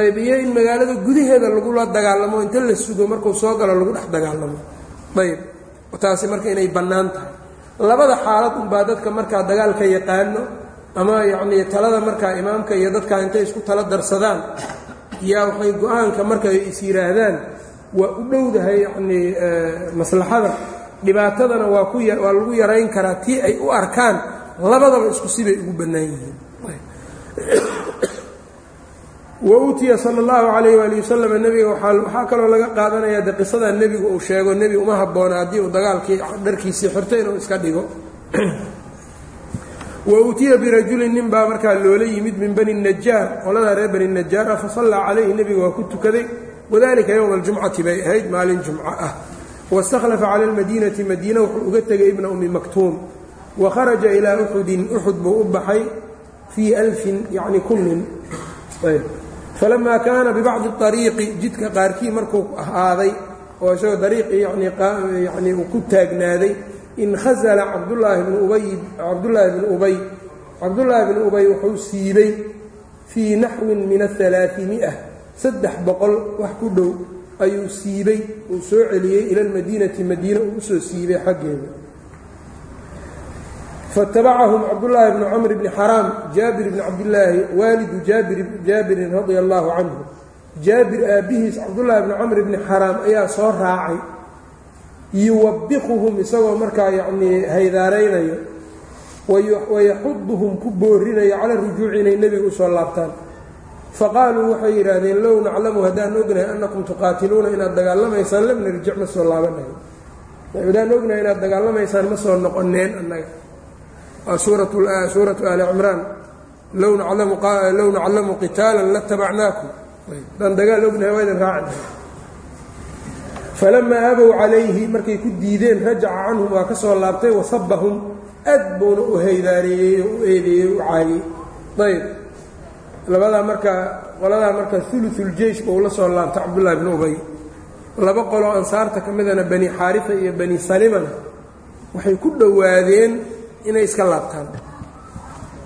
ayb iyo in magaalada gudaheeda lagula dagaalamo inta la sugo markuu soo galo lagu dhex dagaalamo. Ayb taasi marka inay bannaan tahay. Labada xaalad unbaa dadka markaa dagaalka yaqaano ama yacnii talada markaa imaamka iyo dadkaa intay isku tala darsadaan yaa waxay go'aanka markay is yidhaahdaan waa u dhowdahay yacnii maslaxada. Dhibaatadana waa ku waa lagu yarayn karaa tii ay u arkaan labadaba isku sibay ugu bannaan yihiin wa utiya sala allahu calayh waali wasalam nebiga waxaa kaloo laga qaadanayaa de qisadaa nebigu uu sheego nebi uma habboona haddii uu dagaalkii dharkiisii xirto inuu iska dhigo. Wa utiya birajulin nin baa markaa loola yimid min bani najaar qoladaa reer bani najaar ah fasallaa calayhi nebiga waa ku tukaday. Wadalika yowma aljumcati bay ahayd maalin jumco ah. Wastakhlafa cala almadiinati madiina wuxuu uga tegay ibna ummi maktuum. Wa kharaja ilaa uxudin uxud buu u baxay fii alfin yacni kunnin falamaa kaana bibacdi ariiqi jidka qaarkii markuu ahaaday oo isagoo dariiqii yani uu ku taagnaaday inkhasala cabdulaahi bnu ubay cabdullaahi bnu ubay cabdullaahi bnu ubay wuxuu siibay fii naxwin min aalaamia saddex boqol wax ku dhow ayuu siibay uu soo celiyey ila lmadiinati madiina uu u soo siibay xaggeeda fatabacahum cabdullaahi bnu camr bni xaraam jaabir bni cabdillaahi waalidu jaabirin radia allaahu canhu jaabir aabbihiis cabdullaahi bni camr bni xaraam ayaa soo raacay. yuwabikuhum isagoo markaa yacnii haydaaraynayo wayaxuduhum ku boorinayo cala rujuuci inay nebiga u soo laabtaan. faqaaluu waxay yidhaahdeen low naclamu haddaan ognahay annakum tuqaatiluuna inaad dagaalamaysaan lam narjic ma soo laabanayo haddaan ognahay inaad dagaalamaysaan ma soo noqoneen annaga waa suuratu aali cimraan low naclamu qitaalan latabacnaakum haddaan dagaal ognahay waa idin raacna falamaa abow calayhi markay ku diideen rajaca canhum waa ka soo laabtay wasabahum aad buuna u haydaareeyey u eedeeyey u caayey ayb labadaa marka qoladaa marka uluuljeish buu la soo laabtay cabdullahi bni ubay. Laba qoloo ansaarta ka midana bani xaarifa iyo bani salimana waxay ku dhowaadeen inay iska laabtaan.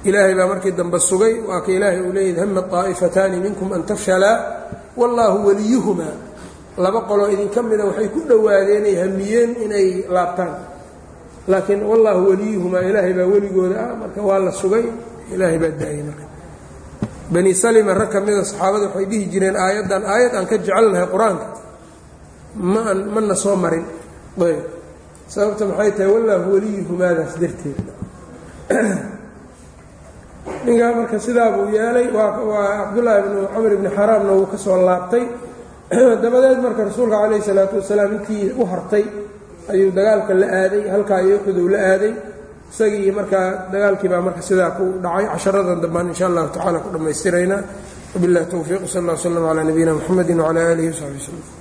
Ilaahay baa markii dambe sugay waa ka ilaahay uu leeyahy hama طaa'ifataani minkum an tafshalaa wallaahu waliyuhumaa laba qoloo idinka mida waxay ku dhowaadeenay hamiyeen inay laabtaan. Laakiin wallaahu waliyuhumaa ilaahay baa weligooda ah marka waa la sugay ilaahay baa daayay marka. Bani salima rag ka mida saxaabada waxay dhihi jireen aayaddan aayad aan ka jecelnahay qur'aanka ma an mana soo marin. Ayb sababta maxay tahay wallaahu waliyuhumaadaas darteed. Ninkaa marka sidaa buu yeelay waa cabdullaahi bnu camr bni xaraamna wuu ka soo laabtay. Dabadeed marka rasuulka calayhi salaatu wasalaam intii u hartay ayuu dagaalka la aaday halkaa iyo uxudow la aaday. Isagii markaa dagaalkii baa marka sidaa ku dhacay casharadan dambaan insha allahu tacala ku dhammaystiraynaa. Wabilahi towfiiq sal ll slm calaa nabiyina mxamedi wcala aalihi wsaxbi wslm